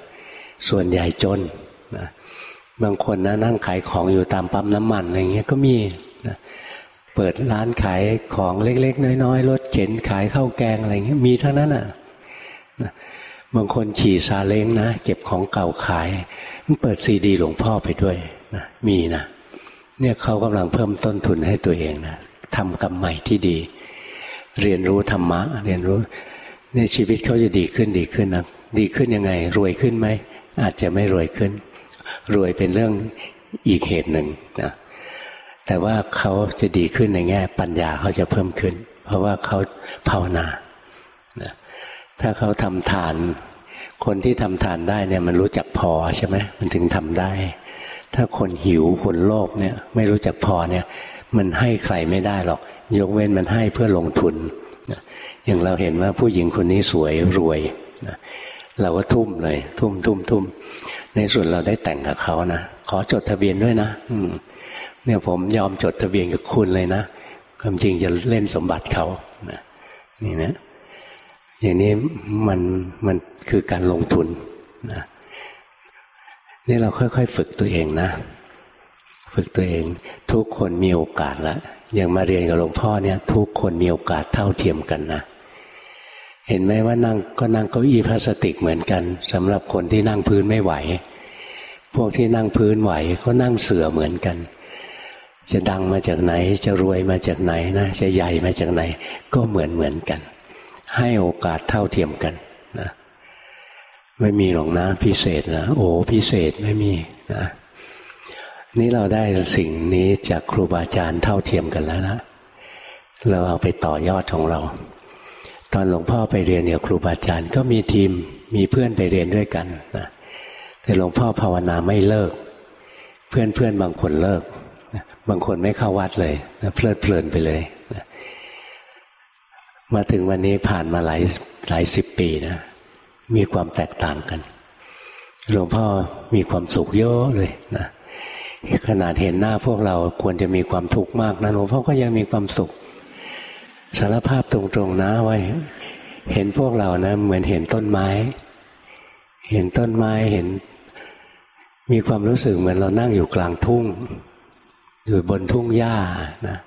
A: ส่วนใหญ่จนนะบางคนนะนั่งขายของอยู่ตามปั๊มน้ำมันอะไรเงี้ยก็มีนะ เปิดร้านขายของเล็ก ๆ น้อยๆรถเข็นขายข้าวแกงอะไรเงี้ยมีทั้งนั้นอะบางคนขี่ซาเล้งนะเก็บของเก่าขายมันเปิดซีดี หลวงพ่อไปด้วยนะมีนะเนี่ยเขากำลังเพิ่มต้นทุนให้ตัวเองนะทำกรรมใหม่ที่ดี เรียนรู้ธรรมะ เรียนรู้เนี่ยชีวิตเขาจะดีขึ้นดีขึ้นนะดีขึ้นยังไง รวยขึ้นไหมอาจจะไม่รวยขึ้น รวยเป็นเรื่องอีกเหตุหนึ่งนะ แต่ว่าเขาจะดีขึ้นในแง่ ปัญญาเขาจะเพิ่มขึ้น เพราะว่าเขาภาวนาถ้าเขาทำทาน คนที่ทำทานได้เนี่ยมันรู้จักพอใช่ไหมมันถึงทำได้ ถ้าคนหิวคนโลภเนี่ย ไม่รู้จักพอเนี่ย มันให้ใครไม่ได้หรอก ยกเว้นมันให้เพื่อลงทุนอย่างเราเห็นว่าผู้หญิงคนนี้สวยรวยเราก็ทุ่มเลย ทุ่มทุ่มทุ่มในส่วนเราได้แต่งกับเขานะขอจดทะเบียนด้วยนะ อื เนี่ยผมยอมจดทะเบียนกับคุณเลยนะความจริงจะเล่นสมบัติเขานะนี่นะอย่างนี้มันมันคือการลงทุนนะนี่เราค่อย ๆ ฝึกตัวเองนะ ฝึกตัวเอง ทุกคนมีโอกาสล้วอย่างมาเรียนกับหลวงพ่อเนี่ย ทุกคนมีโอกาสเท่าเทียมกันนะเห็นไหมว่านั่งก็นั่งเก้าอี้พลาสติกเหมือนกันสำหรับคนที่นั่งพื้นไม่ไหว พวกที่นั่งพื้นไหวก็นั่งเสือเหมือนกัน จะดังมาจากไหน จะรวยมาจากไหนนะจะใหญ่มาจากไหน ก็เหมือนเหมือนกัน ให้โอกาสเท่าเทียมกันนะไม่มีหรอกนะพิเศษนะโอ้พิเศษไม่มีนะนี่เราได้สิ่งนี้จากครูบาอาจารย์เท่าเทียมกันแล้วนะเราเอาไปต่อยอดของเรา ตอนหลวงพ่อไปเรียนกับครูบาอาจารย์ก็มีทีมมีเพื่อนไปเรียนด้วยกันนะแต่หลวงพ่อภาวนาไม่เลิก เพื่อนเพื่อนบางคนเลิก บางคนไม่เข้าวัดเลยนะเพลิดเพลินไปเลยนะมาถึงวันนี้ผ่านมาหลายหลายสิบปีนะมีความแตกต่างกันหลวงพ่อมีความสุขเยอะเลยนะขนาดเห็นหน้าพวกเราควรจะมีความทุกข์มากนะหลวงพ่อก็ยังมีความสุขสารภาพตรงๆนะว่าเห็นพวกเรานะ เหมือนเห็นต้นไม้ เห็นต้นไม้เห็น มีความรู้สึกเหมือนเรานั่งอยู่กลางทุ่ง อยู่บนทุ่งหญ้านะ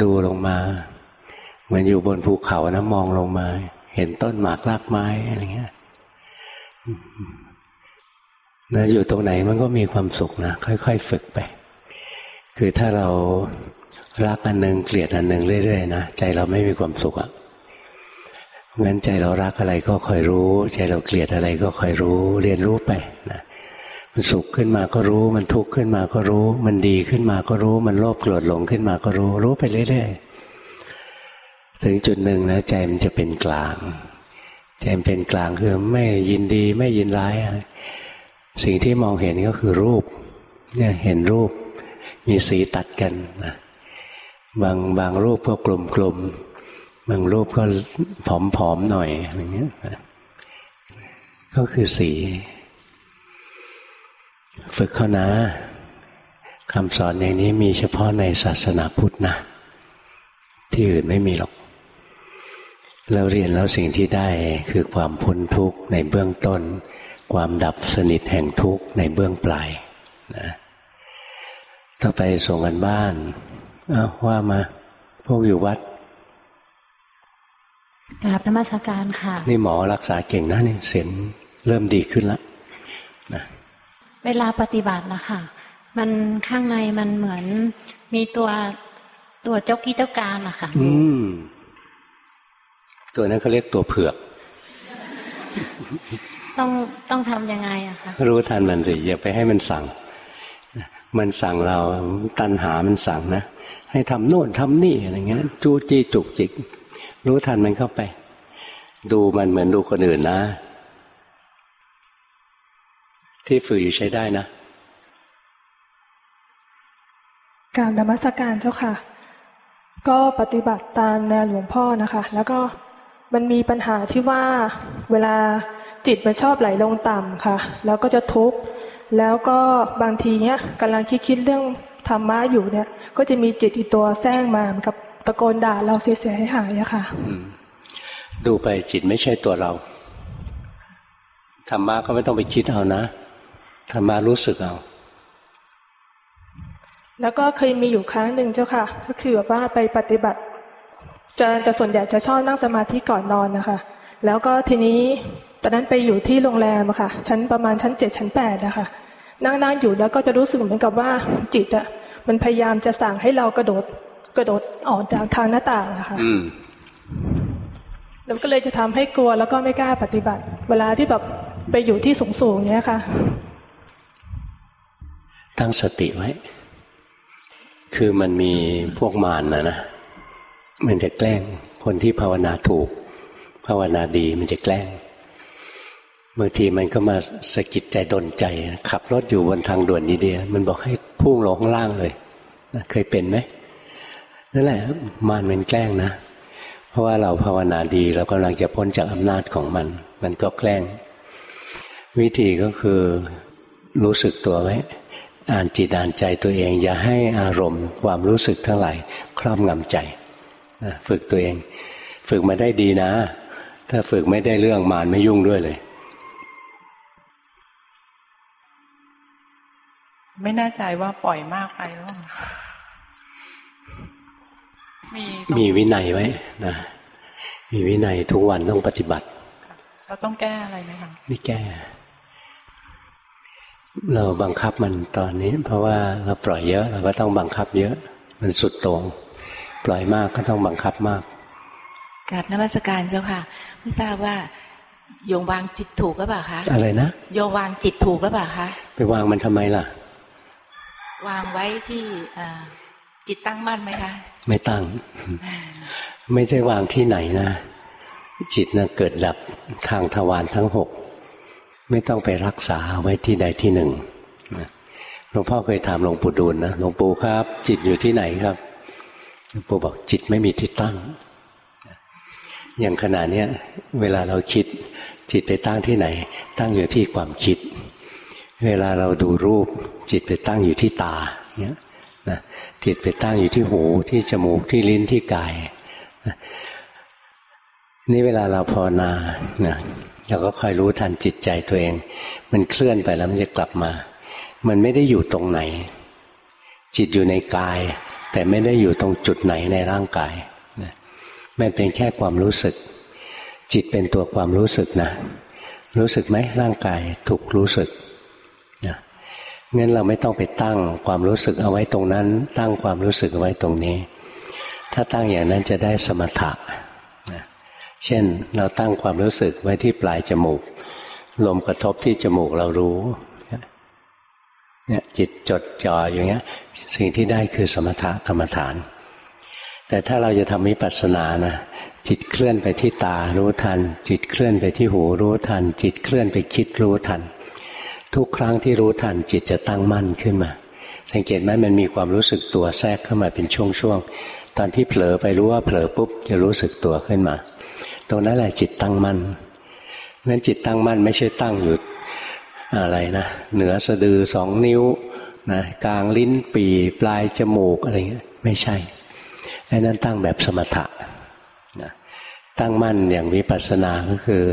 A: ดูลงมา เหมือนอยู่บนภูเขานะมองลงมา เห็นต้นหมากรากไม้อะไรเงี้ยนะอยู่ตรงไหนมันก็มีความสุขนะค่อย ๆ ฝึกไป คือถ้าเรารักอันหนึ่งเกลียดอันหนึ่งเรื่อยๆนะใจเราไม่มีความสุขอะ่ะงั้นใจเรารักอะไรก็คอยรู้ ใจเราเกลียดอะไรก็คอยรู้ เรียนรู้ไปนะ มันสุขขึ้นมาก็รู้ มันทุกข์ขึ้นมาก็รู้ มันดีขึ้นมาก็รู้ มันโลภโกรธหลงขึ้นมาก็รู้ รู้ไปเรื่อยๆถึงจุดหนึ่งนะใจมันจะเป็นกลาง ใจมันเป็นกลางคือไม่ยินดีไม่ยินร้าย สิ่งที่มองเห็นก็คือรูปเนี่ยเห็นรูป มีสีตัดกันนะบางบางรูปก็กลมกลมบางรูปก็ผอมผอมหน่อยอย่างเงี้ยก็คือสี ฝึกเขานะคำสอนอย่างนี้มีเฉพาะในศาสนาพุทธนะ ที่อื่นไม่มีหรอก เราเรียนแล้วสิ่งที่ได้คือความพ้นทุกข์ในเบื้องต้น ความดับสนิทแห่งทุกข์ในเบื้องปลายนะต่อไปส่งกันบ้านอ้าว่ามาพวกอยู่วัด
B: กราบนมัสการค่ะ
A: นี่หมอรักษาเก่งนะนี่เสียงเริ่มดีขึ้นแล้วนะ
B: เวลาปฏิบัตินะคะมันข้างในมันเหมือนมีตัวตัวเจ้ากี้เจ้าการอะค่ะ
A: อืมตัวนั้นเขาเรียกตัวเผือก
B: ต้องต้องทำยังไงอะคะ
A: รู้ทันมันสิอย่าไปให้มันสั่ง มันสั่งเราตันหามันสั่งนะให้ทำโน่นทำนี่อะไรเงี้ย จู้จี้จุกจิก รู้ทันมันเข้าไป ดูมันเหมือนดูคนอื่นนะ ที่ฝืนอยู่ใช้ได้นะ
C: การนมัสการเจ้าค่ะ ก็ปฏิบัติตามแนวหลวงพ่อนะคะ แล้วก็มันมีปัญหาที่ว่าเวลาจิตมันชอบไหลลงต่ำค่ะ แล้วก็จะทุกข์แล้วก็บางทีเนี้ยกำลังคิดคิดเรื่องธรรมะอยู่เนี่ย ก็จะมีจิตอีตัวแซงมาเหมือนกับตะโกนด่าเราเสียหายหายอะค่ะ
A: ดูไปจิตไม่ใช่ตัวเราธรรมะก็ไม่ต้องไปคิดเอานะ ธรรมะรู้สึกเอา
C: แล้วก็เคยมีอยู่ครั้งหนึ่งเจ้าค่ะ ก็คือแบบว่าไปปฏิบัติ จะจะส่วนใหญ่จะชอบนั่งสมาธิก่อนนอนนะคะ แล้วก็ทีนี้ตอนนั้นไปอยู่ที่โรงแรมอะค่ะ ชั้นประมาณชั้นเจ็ดชั้นแปดนะคะ นั่งนั่งอยู่แล้วก็จะรู้สึกเหมือนกับว่าจิตอะมันพยายามจะสั่งให้เรากระโดดกระโดดออกจากทางหน้าต่างอะค่ะแล้วก็เลยจะทำให้กลัวแล้วก็ไม่กล้าปฏิบัติ เวลาที่แบบไปอยู่ที่สูงสูงเนี้ยค่ะ
A: ตั้งสติไว้ คือมันมีพวกมารนนะนะ มันจะแกล้งคนที่ภาวนาถูก ภาวนาดีมันจะแกล้งบางทีมันก็มาสะกิดใจดนใจ ขับรถอยู่บนทางด่วนนี้เดีย มันบอกให้พุ่งลงข้างล่างเลยเคยเป็นไหมนั่นแหละมารมันแกล้งนะ เพราะว่าเราภาวนาดีเรากำลังจะพ้นจากอำนาจของมัน มันก็แกล้ง วิธีก็คือรู้สึกตัวไว้ อ่านจิตอ่านใจตัวเอง อย่าให้อารมณ์ความรู้สึกทั้งหลายครอบงำใจฝึกตัวเอง ฝึกมาได้ดีนะ ถ้าฝึกไม่ได้เรื่องมารไม่ยุ่งด้วยเลย
D: ไม่แน่ใจว่าปล่อยมากไปหรือเปล่า
A: มีมีวินัยไว้นะมีวินัยทุกวันต้องปฏิบัติ
D: เราต้องแก้อะไรไหมคะ
A: ไม่แก้ เราบังคับมันตอนนี้ เพราะว่าเราปล่อยเยอะเราก็ต้องบังคับเยอะ มันสุดตรงปล่อยมากก็ต้องบังคับมาก
E: กราบนมัสการเจ้าค่ะ ไม่ทราบว่าโยงวางจิตถูกหรือเปล่าคะ
A: อะไรนะ
E: โยงวางจิตถูกหรือเปล่าคะ
A: ไปวางมันทำไมล่ะ
E: วางไว้ที่จิตตั้งมั่นไหมคะ
A: ไม่ตั้ง ไม่ใช่วางที่ไหนนะ จิตนะเกิดดับทางทวารทั้งหก ไม่ต้องไปรักษาไว้ที่ใดที่หนึ่งหลวงพ่อเคยถามหลวงปู่ดูลนะหลวงปู่ครับ จิตอยู่ที่ไหนครับหลวงปู่บอกจิตไม่มีที่ตั้ง อย่างขณะนี้เวลาเราคิดจิตไปตั้งที่ไหน ตั้งอยู่ที่ความคิด เวลาเราดูรูป จิตไปตั้งอยู่ที่ตาเนี่ยนะจิตไปตั้งอยู่ที่หูที่จมูกที่ลิ้นที่กายนี่เวลาเราภาวนานะ เราก็คอยรู้ทันจิตใจตัวเอง มันเคลื่อนไปแล้วมันจะกลับมา มันไม่ได้อยู่ตรงไหน จิตอยู่ในกาย แต่ไม่ได้อยู่ตรงจุดไหนในร่างกายนะมันเป็นแค่ความรู้สึก จิตเป็นตัวความรู้สึกนะ รู้สึกไหมร่างกายถูกรู้สึกนะงั้นเราไม่ต้องไปตั้งความรู้สึกเอาไว้ตรงนั้น ตั้งความรู้สึกเอาไว้ตรงนี้ ถ้าตั้งอย่างนั้นจะได้สมถะ เช่นเราตั้งความรู้สึกไว้ที่ปลายจมูก ลมกระทบที่จมูกเรารู้เนี่ยจิตจดจ่ออย่างเงี้ย สิ่งที่ได้คือสมถะกรรมฐาน แต่ถ้าเราจะทำวิปัสสนานะจิตเคลื่อนไปที่ตารู้ทัน จิตเคลื่อนไปที่หูรู้ทัน จิตเคลื่อนไปคิดรู้ทัน ทุกครั้งที่รู้ทัน จิตจะตั้งมั่นขึ้นมา สังเกตไหมมันมีความรู้สึกตัวแทรกเข้ามาเป็นช่วงๆตอนที่เผลอไปรู้ว่าเผลอปุ๊บจะรู้สึกตัวขึ้นมา ตรงนั้นแหละจิตตั้งมั่นเพราะจิตตั้งมั่นไม่ใช่ตั้งอยู่อะไรนะเหนือสะดือสองนิ้วนะกลางลิ้นปีปลายจมูกอะไรเงี้ยไม่ใช่ไอ้นั้นตั้งแบบสมถะนะตั้งมั่นอย่างวิปัสสนาก็คือ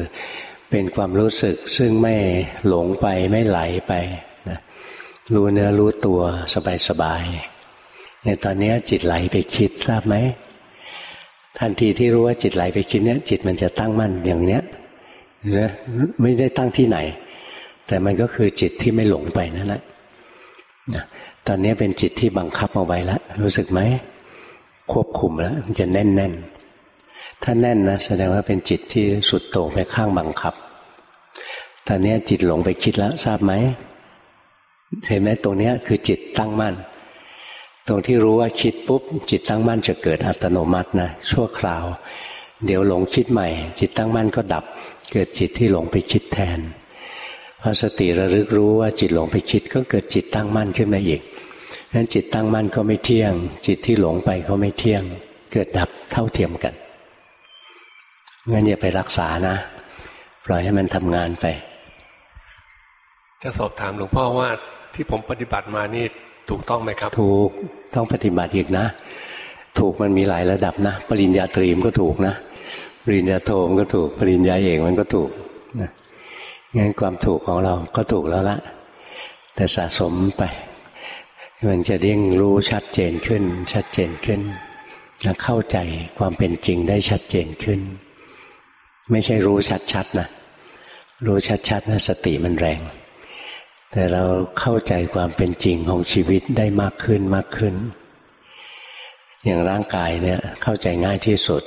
A: เป็นความรู้สึกซึ่งไม่หลงไปไม่ไหลไปนะรู้เนื้อรู้ตัวสบายๆในตอนนี้จิตไหลไปคิดทราบไหม ทันทีที่รู้ว่าจิตไหลไปคิดเนี้ยจิตมันจะตั้งมั่นอย่างเนี้ยนะไม่ได้ตั้งที่ไหน แต่มันก็คือจิตที่ไม่หลงไปนั่นแหละตอนนี้เป็นจิตที่บังคับเอาไว้แล้วรู้สึกไหมควบคุมแล้วมันจะแน่นแน่นถ้าแน่นนะแสดงว่าเป็นจิตที่สุดโต่งไปข้างบังคับ ตอนนี้จิตหลงไปคิดแล้วทราบไหมเห็นไหมตรงนี้คือจิตตั้งมั่น ตรงที่รู้ว่าคิดปุ๊บจิตตั้งมั่นจะเกิดอัตโนมัตินะชั่วคราว เดี๋ยวหลงคิดใหม่ จิตตั้งมั่นก็ดับ เกิดจิตที่หลงไปคิดแทนพอสติระลึกรู้ว่าจิตหลงไปคิดก็เกิดจิตตั้งมั่นขึ้นมาอีกนั้นจิตตั้งมั่นก็ไม่เที่ยง จิตที่หลงไปก็ไม่เที่ยง เกิดดับเท่าเทียมกันงั้นอย่าไปรักษานะ ปล่อยให้มันทำงานไป
F: จะสอบถามหลวงพ่อว่าที่ผมปฏิบัติมานี่ ถูกต้องไหมครับ
A: ถูกต้องปฏิบัติอีกนะ ถูกมันมีหลายระดับนะ ปริญญาตรีมก็ถูกนะ ปริญญาโทมก็ถูก ปริญญาเอกมันก็ถูกนะงั้นความถูกของเราก็ถูกแล้วละ แต่สะสมไป มันจะเร่งรู้ชัดเจนขึ้น ชัดเจนขึ้นและเข้าใจความเป็นจริงได้ชัดเจนขึ้น ไม่ใช่รู้ชัดๆนะ รู้ชัดๆนะสติมันแรง แต่เราเข้าใจความเป็นจริงของชีวิตได้มากขึ้นมากขึ้น อย่างร่างกายเนี่ยเข้าใจง่ายที่สุด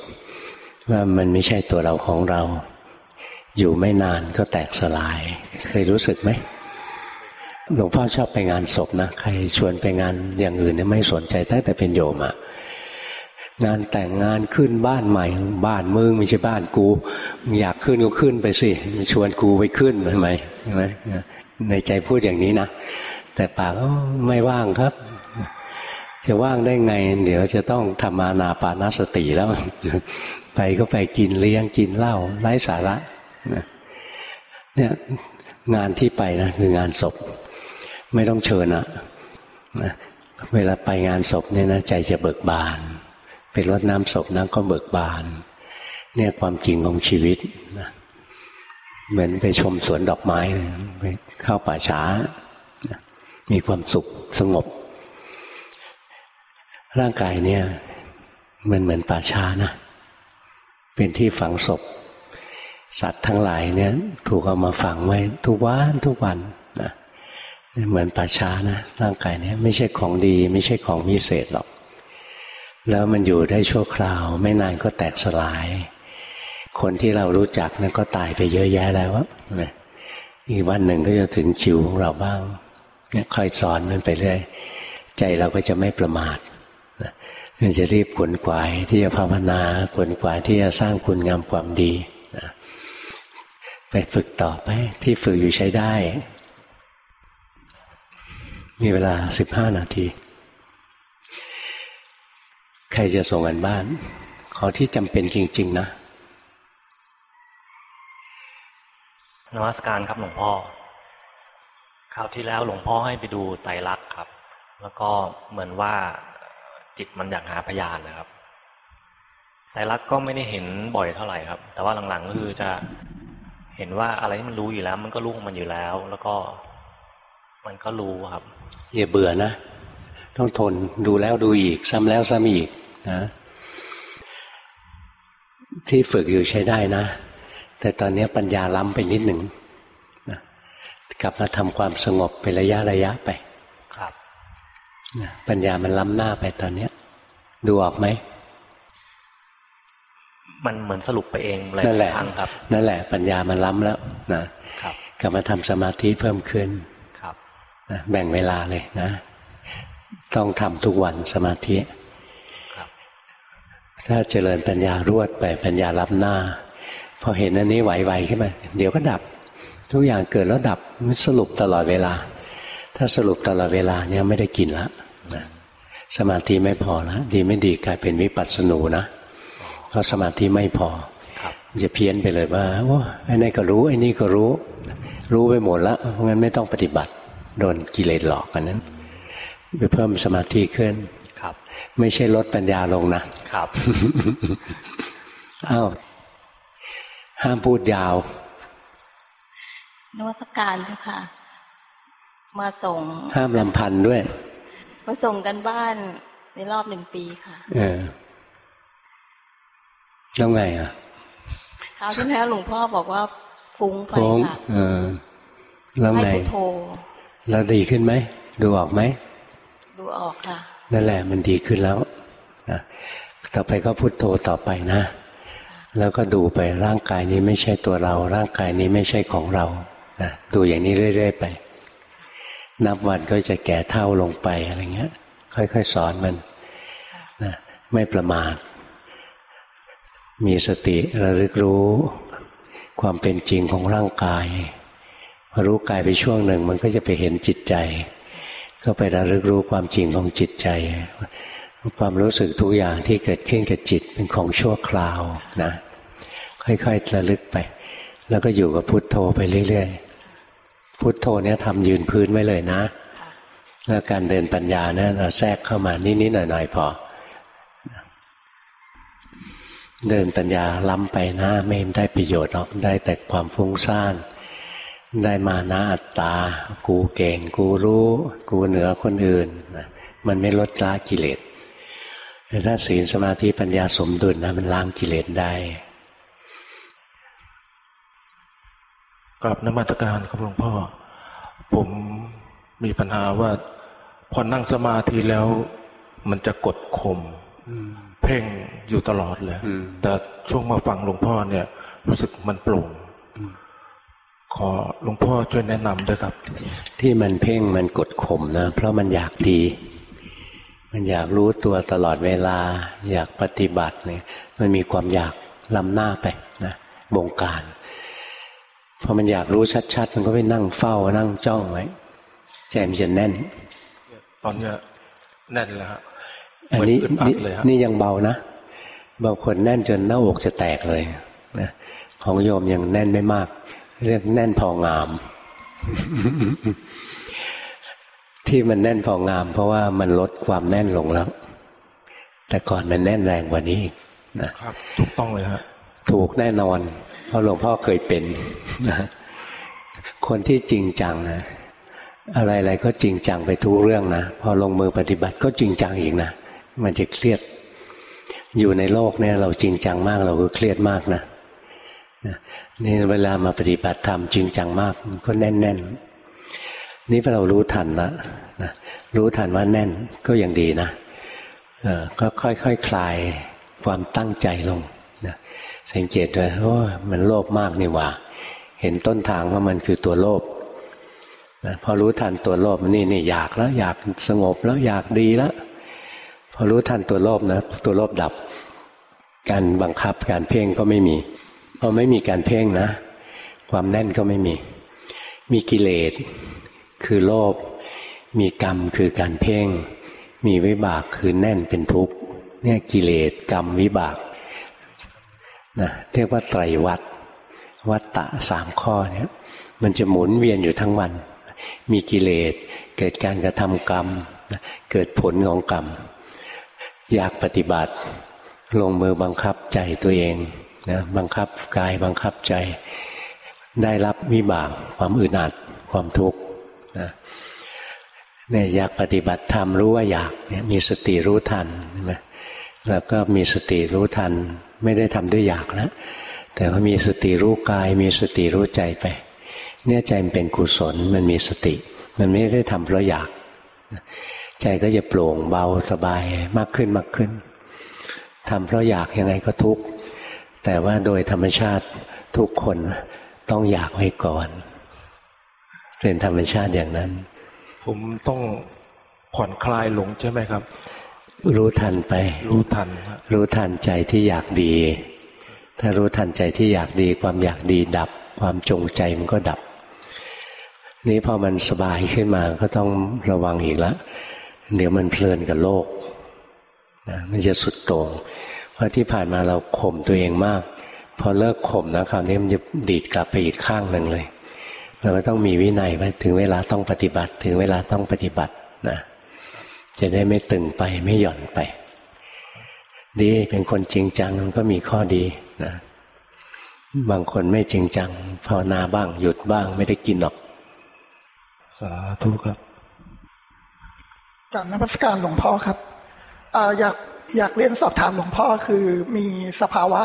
A: ว่ามันไม่ใช่ตัวเราของเรา อยู่ไม่นานก็แตกสลาย เคยรู้สึกไหมหลวงพ่อชอบไปงานศพนะใครชวนไปงานอย่างอื่นเนี่ยไม่สนใจตั้งแต่เป็นโยมอะงานแต่งงานขึ้นบ้านใหม่ บ้านมึงไม่ใช่บ้านกูอยากขึ้นก็ขึ้นไปสิชวนกูไปขึ้นทำไมใช่ไหม ในใจพูดอย่างนี้นะ แต่ปากไม่ว่างครับ จะว่างได้ไง เดี๋ยวจะต้องทำมานาปานาสติแล้ว ไปก็ไปกินเลี้ยงกินเหล้าไร้สาระเนี่ยงานที่ไปนะคืองานศพ ไม่ต้องเชิญอะนะเวลาไปงานศพเนี่ยนะใจจะเบิกบานไปรดน้ำศพนะก็เบิกบาน เนี่ยความจริงของชีวิตนะ เหมือนไปชมสวนดอกไม้เลยไปเข้าป่าช้า มีความสุขสงบ ร่างกายเนี่ย มันเหมือนป่าช้านะเป็นที่ฝังศพ สัตว์ทั้งหลายเนี่ย ถูกเอามาฝังไว้ ทุกวันทุกวันนะเหมือนป่าช้านะร่างกายเนี่ยไม่ใช่ของดี ไม่ใช่ของพิเศษหรอก แล้วมันอยู่ได้ชั่วคราว ไม่นานก็แตกสลาย คนที่เรารู้จักนั้นก็ตายไปเยอะแยะแล้วนะอีกวันหนึ่งก็จะถึงคิวของเราบ้างเนี่ยคอยสอนมันไปเรื่อยใจเราก็จะไม่ประมาทมันจะรีบขวนขวายที่จะภาวนาขวนขวายที่จะสร้างคุณงามความดีนะไปฝึกต่อไป ที่ฝึกอยู่ใช้ได้ มีเวลาสิบห้านาที ใครจะส่งกันบ้าน ขอที่จำเป็นจริง ๆ นะ
G: นวัสการครับหลวงพ่อ คราวที่แล้วหลวงพ่อให้ไปดูไตรลักษณ์ครับ แล้วก็เหมือนว่าจิตมันอยากหาพยานนะครับ ไตรลักษณ์ก็ไม่ได้เห็นบ่อยเท่าไหร่ครับ แต่ว่าหลังๆก็คือจะเห็นว่าอะไรที่มันรู้อยู่แล้ว มันก็รู้ของมันอยู่แล้ว แล้วก็มันก็รู้ครับ
A: อย่าเบื่อนะต้องทนดูแล้วดูอีก ซ้ำแล้วซ้ำอีกนะ ที่ฝึกอยู่ใช้ได้นะ แต่ตอนนี้ปัญญาล้ำไปนิดหนึ่งนะกลับมาทำความสงบเป็นระยะระยะไป
G: ครับ
A: นะปัญญามันล้ำหน้าไปตอนเนี้ย ดูออกไหม
G: มันเหมือนสรุปไปเองเลย
A: นั่นแหละ
G: ครั้งครับ
A: นั่นแหละ ปัญญามันล้ำแล้วนะครับกลับมาทำสมาธิเพิ่มขึ้น
G: ครับ
A: นะแบ่งเวลาเลยนะ ต้องทำทุกวันสมาธิ
G: ครับ
A: ถ้าเจริญปัญญารวดไปปัญญาล้ำหน้า พอเห็นอันนี้ไหวๆขึ้นมา เดี๋ยวก็ดับ ทุกอย่างเกิดแล้วดับสรุปตลอดเวลา ถ้าสรุปตลอดเวลาเนี่ยไม่ได้กินละนะสมาธิไม่พอละดีไม่ดีกลายเป็นวิปัสสนูนะเพราะสมาธิไม่พอ
G: ครับ
A: จะเพี้ยนไปเลยว่าโอ้ไอ้นี่ก็รู้ไอ้นี่ก็รู้ รู้ไปหมดแล้วเพราะงั้นไม่ต้องปฏิบัติโดนกิเลสหลอกกันนั้น ไปเพิ่มสมาธิขึ้น
G: ครับ
A: ไม่ใช่ลดปัญญาลงนะ
G: ครับ
A: อ้าว ห้ามพูดยาว
H: นวัตการเจ้าค่ะ มาส่ง
A: ห้ามลำพันธ์ด้วย
H: มาส่งกันบ้านในรอบหนึ่งปีค่ะ
A: เออแล้วไงอะ
H: คราวที่แล้วหลวงพ่อบอกว่าฟุ้งไป
A: โค้ง
H: ค่ะ
A: เออ แล้ว
H: ให้
A: ไง
H: พุทโธ
A: แล้วดีขึ้นไหม ดูออกไหม
H: ดูออกค่ะ
A: นั่นแหละมันดีขึ้นแล้วนะต่อไปก็พุโทโธต่อไปนะ แล้วก็ดูไปร่างกายนี้ไม่ใช่ตัวเรา ร่างกายนี้ไม่ใช่ของเราดูอย่างนี้เรื่อย ๆ ไป นับวันก็จะแก่เท่าลงไปอะไรเงี้ย ค่อย ๆ สอนมันนะไม่ประมาท มีสติระลึกรู้ ความเป็นจริงของร่างกายพอรู้กายไปช่วงหนึ่งมันก็จะไปเห็นจิตใจ ก็ไประลึกรู้ความจริงของจิตใจ ความรู้สึกทุกอย่างที่เกิดขึ้นกับจิตเป็นของชั่วคราวนะ ค่อยๆระลึกไป แล้วก็อยู่กับพุทโธไปเรื่อยๆ พุทโธเนี่ยทำยืนพื้นไว้เลยนะ แล้วการเดินปัญญาเนี่ยเราแทรกเข้ามานิดๆหน่อยๆพอ เดินปัญญาล้ำไปนะไม่ได้ประโยชน์หรอกได้แต่ความฟุ้งซ่านได้มานะอัตตา กูเก่ง กูรู้ กูเหนือคนอื่น มันไม่ลดละกิเลส ถ้าศีลสมาธิปัญญาสมดุลนะมันล้างกิเลสได้
I: กราบนมัตการครับหลวงพ่อ ผมมีปัญหาว่า พอนั่งสมาธิแล้ว มันจะกดข่มเพ่งอยู่ตลอดเลยแต่ช่วงมาฟังหลวงพ่อเนี่ย รู้สึกมันโปร่งขอหลวงพ่อช่วยแนะนำด้วยครับ
A: ที่มันเพ่งมันกดข่มนะ เพราะมันอยากดี มันอยากรู้ตัวตลอดเวลา อยากปฏิบัติเนี่ยมันมีความอยากล้ำหน้าไปนะบงการพอมันอยากรู้ชัดๆ มันก็ไปนั่งเฝ้านั่งจ้องไว้ใจมันจะแน่น
I: ตอนเนี้ยแน่นแล้วฮะ
A: อันนี้
I: เหมือนอึดอัด
A: นี่
I: เลยฮะ
A: นี่ยังเบานะบางคนแน่นจนหน้าอกจะแตกเลยนะของโยมยังแน่นไม่มาก เรียกแน่นพองาม ที่มันแน่นพองาม เพราะว่ามันลดความแน่นลงแล้ว แต่ก่อนมันแน่นแรงกว่านี้อีกนะครับ
I: ถูกต้องเลยฮะ
A: ถูกแน่นอน เพราะหลวงพ่อเคยเป็นนะคนที่จริงจังนะอะไรๆก็จริงจังไปทุกเรื่องนะพอลงมือปฏิบัติก็จริงจังอีกนะมันจะเครียด อยู่ในโลกเนี่ย เราจริงจังมากเราก็เครียดมากนะนี่เวลามาปฏิบัติธรรมจริงจังมากก็แน่นๆ นี่เรารู้ทันละนะรู้ทันว่าแน่นก็ยังดีนะก็ค่อยๆคคลายความตั้งใจลงนะสังเกตเลยโอ้มันโลภมากนี่ว่า เห็นต้นทางว่ามันคือตัวโลภนะพอรู้ทันตัวโลภนี่นี่อยากแล้วอยากสงบแล้วอยากดีแล้วพอรู้ทันตัวโลภนะตัวโลภดับ การบังคับการเพ่งก็ไม่มีพอไม่มีการเพ่งนะ ความแน่นก็ไม่มี มีกิเลส คือโลภมีกรรมคือการเพ่ง มีวิบากคือแน่นเป็นทุกข์เนี่ยกิเลสกรรมวิบากนะเรียกว่าไตรวัตวัตตะสามข้อเนี่ยมันจะหมุนเวียนอยู่ทั้งวัน มีกิเลสเกิดการกระทำกรรม เกิดผลของกรรม อยากปฏิบัติ ลงมือบังคับใจตัวเองนะบังคับกายบังคับใจ ได้รับวิบากความอึดอัดความทุกข์ นะเนี่ยอยากปฏิบัติธรรมรู้ว่าอยากเนี่ยมีสติรู้ทันใช่ไหมแล้วก็มีสติรู้ทัน ไม่ได้ทำด้วยอยากแล้วแต่ว่ามีสติรู้กาย มีสติรู้ใจไป เนี่ยใจมันเป็นกุศลมันมีสติ มันไม่ได้ทำเพราะอยาก ใจก็จะโปร่งเบาสบายมากขึ้นมากขึ้นทำเพราะอยากยังไงก็ทุกข์แต่ว่าโดยธรรมชาติทุกคนต้องอยากไว้ก่อน เป็นธรรมชาติอย่างนั้น
I: ผมต้องผ่อนคลายลงใช่ไหมครับ
A: รู้ทันไป
I: รู้ทัน
A: รู้ทันใจที่อยากดี ถ้ารู้ทันใจที่อยากดี ความอยากดีดับ ความจงใจมันก็ดับ นี้พอมันสบายขึ้นมาก็ต้องระวังอีกแล้วเดี๋ยวมันเพลินกับโลกนะมันจะสุดโต่งเพราะที่ผ่านมาเราข่มตัวเองมาก พอเลิกข่มนะคราวนี้มันจะดีดกลับไปอีกข้างหนึ่งเลย เราก็ต้องมีวินัยไว้ถึงเวลาต้องปฏิบัติ ถึงเวลาต้องปฏิบัตินะจะได้ไม่ตึงไปไม่หย่อนไป ดีเป็นคนจริงจังมันก็มีข้อดีนะบางคนไม่จริงจังภาวนาบ้าง หยุดบ้างไม่ได้กินหรอก
I: สาธุครับ
J: กราบนมัสการหลวงพ่อครับออยากอยากเรียนสอบถามหลวงพ่อคือมีสภาวะ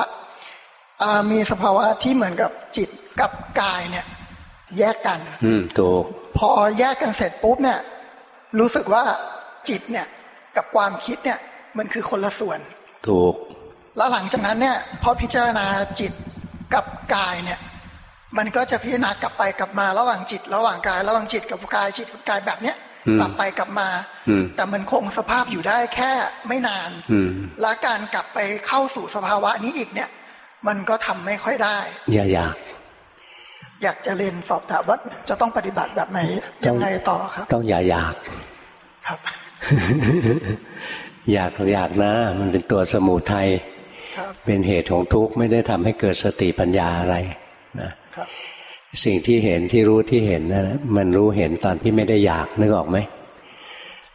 J: มีสภาวะที่เหมือนกับจิตกับกายเนี่ย แยกกัน
A: อืมถูก
J: พอแยกกันเสร็จปุ๊บเนี่ย รู้สึกว่าจิตเนี่ย กับความคิดเนี่ย มันคือคนละส่วน
A: ถูก
J: แล้วหลังจากนั้นเนี่ยพอพิจารณาจิตกับกายเนี่ย มันก็จะพิจารณากลับไปกลับมาระหว่างจิต ระหว่างกาย ระหว่างจิตกับกายจิตกับกายแบบเนี้ยกลับไปกลับมา แต่มันคงสภาพอยู่ได้แค่ไม่นาน และการกลับไปเข้าสู่สภาวะนี้อีกเนี่ย มันก็ทำไม่ค่อยได้
A: อย่าอยาก
J: อยากจะเรียนสอบถามว่าจะต้องปฏิบัติแบบไหนยังไงต่อครับ
A: ต้องอย่าอยาก
J: ครับ
A: อยากอยากนะ มันเป็นตัวสมุทัยเป็นเหตุของทุกข์ไม่ได้ทำให้เกิดสติปัญญาอะไรนะสิ่งที่เห็นที่รู้ที่เห็นนะั่นมันรู้เห็นตอนที่ไม่ได้อยากนึกออกไหม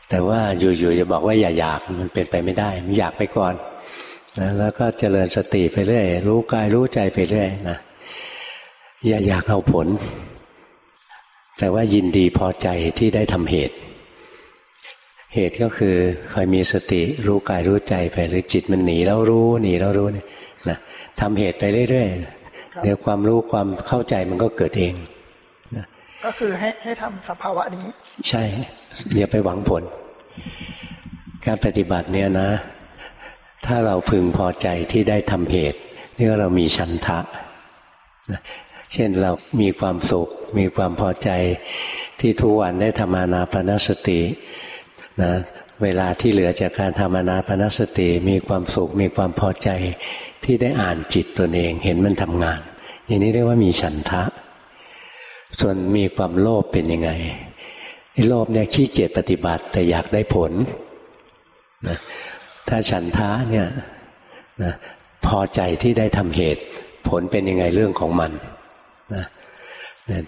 A: แต่ว่าอยู่ๆจะบอกว่าอย่าอยากมันเป็นไปไม่ได้มันอยากไปก่อนนะแล้วก็เจริญสติไปเรื่อยรู้กายรู้ใจไปเรื่อยนะ อย่าอยากเอาผล แต่ว่ายินดีพอใจที่ได้ทำเหตุ เหตุก็คือคอยมีสติรู้กายรู้ใจไปหรือจิตมันหนีแล้วรู้หนีแล้วรู้เนี่ยนะทำเหตุไปเรื่อยๆเดี๋ยวความรู้ความเข้าใจมันก็เกิดเอง
J: นะก็คือให้ให้ทำสภาวะนี้
A: ใช่อย่าไปหวังผล การปฏิบัติเนี่ยนะ ถ้าเราพึงพอใจที่ได้ทำเหตุนี่ว่าเรามีชันทะ เช่นเรามีความสุข มีความพอใจที่ทุกวันได้ทำานาปนสตินะเวลาที่เหลือจากการทำานาปนสติ มีความสุข มีความพอใจที่ได้อ่านจิตตนเองเห็นมันทำงาน อย่างนี้เรียกว่ามีฉันทะ ส่วนมีความโลภเป็นยังไงโลภเนี่ยขี้เกียจปฏิบัติแต่อยากได้ผลนะถ้าฉันทะเนี่ยนะพอใจที่ได้ทำเหตุ ผลเป็นยังไงเรื่องของมัน นะ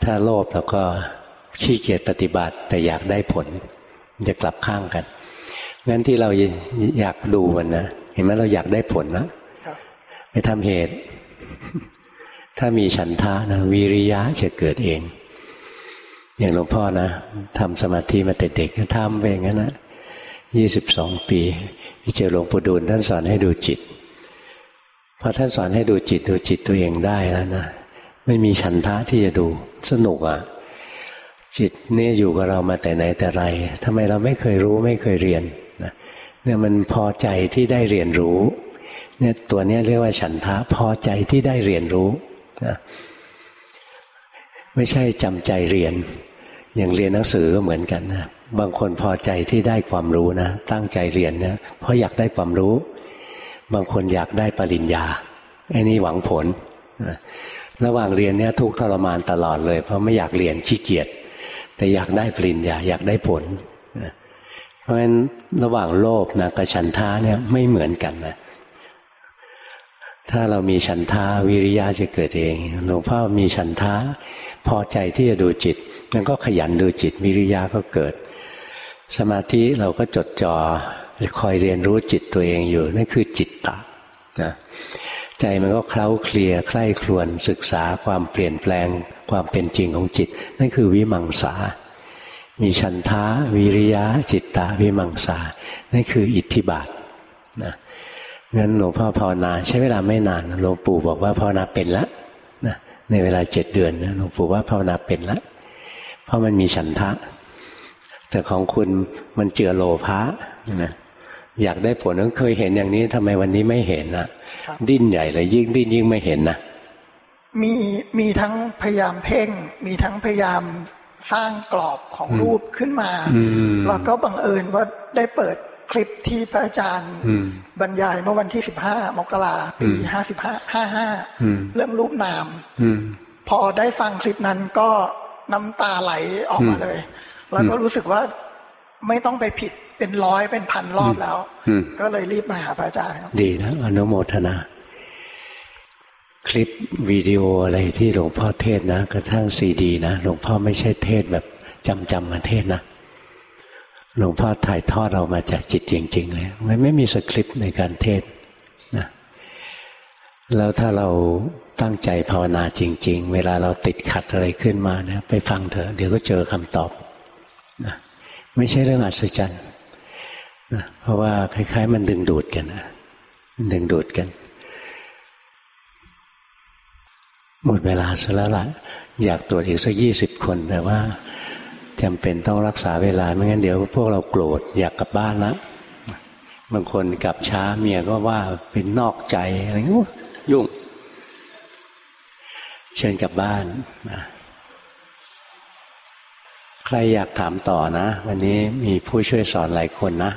A: ถ้าโลภเราก็ขี้เกียจปฏิบัติแต่อยากได้ผลจะกลับข้างกันงั้นที่เราอยากดูมันนะเห็นไหมเราอยากได้ผลนะไปทำเหตุ ถ้ามีฉันทะนะวิริยะจะเกิดเอง อย่างหลวงพ่อนะทำสมาธิมาแต่เด็กก็ทำไปอย่างนั้นนะยี่สิบสองปีไปเจอหลวงปู่ดูลท่านสอนให้ดูจิตพอท่านสอนให้ดูจิตดูจิตตัวเองได้แล้วนะ ไม่มีฉันทะที่จะดูสนุกอะ่ะ จิตเนี่ยอยู่กับเรามาแต่ไหนแต่ไรทำไมเราไม่เคยรู้ไม่เคยเรียนนะเนี่ยมันพอใจที่ได้เรียนรู้เนี่ยตัวนี้เรียกว่าฉันทะพอใจที่ได้เรียนรู้นะไม่ใช่จำใจเรียน อย่างเรียนหนังสือก็เหมือนกันนะบางคนพอใจที่ได้ความรู้นะ ตั้งใจเรียนนะเพราะอยากได้ความรู้ บางคนอยากได้ปริญญาไอ้นี่หวังผลนะ ระหว่างเรียนเนี่ยทุกทรมานตลอดเลย เพราะไม่อยากเรียนขี้เกียจแต่อยากได้ปริญญาอยากได้ผล เพราะฉะนั้นระหว่างโลภนะกับฉันทาเนี่ยไม่เหมือนกันนะถ้าเรามีฉันท้าวิริยะจะเกิดเองหลวงพ่อมีฉันท้าพอใจที่จะดูจิตมันก็ขยันดูจิตวิริยะก็เกิด สมาธิเราก็จดจอ่อคอยเรียนรู้จิตตัวเองอยู่นั่นคือจิตตะนะ ใจมันก็เคล้าเคลียใคร่ครวญศึกษาความเปลี่ยนแปลงความเป็นจริงของจิต นั่นคือวิมังสา มีฉันทะวิริยะจิตตาวิมังสา นั่นคืออิทธิบาทนะงั้นหลวงพ่อภาวนาใช้เวลาไม่นานหลวงปู่บอกว่าภาวนาเป็นแล้วนะในเวลาเจ็ดเดือนหลวงปู่ว่าภาวนาเป็นแล้วเพราะมันมีฉันทะ แต่ของคุณมันเจือโลภะนะ อยากได้ผลก็เคยเห็นอย่างนี้ทำไมวันนี้ไม่เห็นนะดิ้นใหญ่เลยยิ่งดิ้นยิ่งไม่เห็นนะ
J: มีมีทั้งพยายามเพ่ง มีทั้งพยายามสร้างกรอบของรูปขึ้นมาแล้วก็บังเอิญว่าได้เปิดคลิปที่พระอาจารย์บรรยายเมื่อวันที่สิบห้ามกราปีห้าสิบห้าห้าห้าเรื่องรูปนามพอได้ฟังคลิปนั้นก็น้ำตาไหลออกมาเลย แล้วก็รู้สึกว่าไม่ต้องไปผิด เป็นร้อยเป็นพันรอบแล้วก็เลยรีบมาหาพระอาจารย์ครับ
A: ดีนะอนุโมทนา คลิปวิดีโออะไรที่หลวงพ่อเทศนะ กระทั่งซีดีนะหลวงพ่อไม่ใช่เทศแบบจำจำมาเทศนะหลวงพ่อถ่ายทอดเรามาจากจิตจริง ๆ เลยมันไม่มีสคริปต์ในการเทศนะแล้วถ้าเราตั้งใจภาวนาจริง ๆ เวลาเราติดขัดอะไรขึ้นมาเนะไปฟังเถอะเดี๋ยวก็เจอคำตอบนะไม่ใช่เรื่องอัศจรรย์ นะเพราะว่าคล้าย ๆ มันดึงดูดกันนะดึงดูดกัน หมดเวลาซะแล้วล่ะ อยากตรวจอีกสักยี่สิบคน แต่ว่าจำเป็นต้องรักษาเวลาไม่งั้นเดี๋ยวพวกเราโกรธอยากกลับบ้านละบางคนกลับช้าเมียก็ว่าเป็นนอกใจอะไรเงี้ยยุ่ง เชิญกลับบ้านนะใครอยากถามต่อนะ วันนี้มีผู้ช่วยสอนหลายคนนะ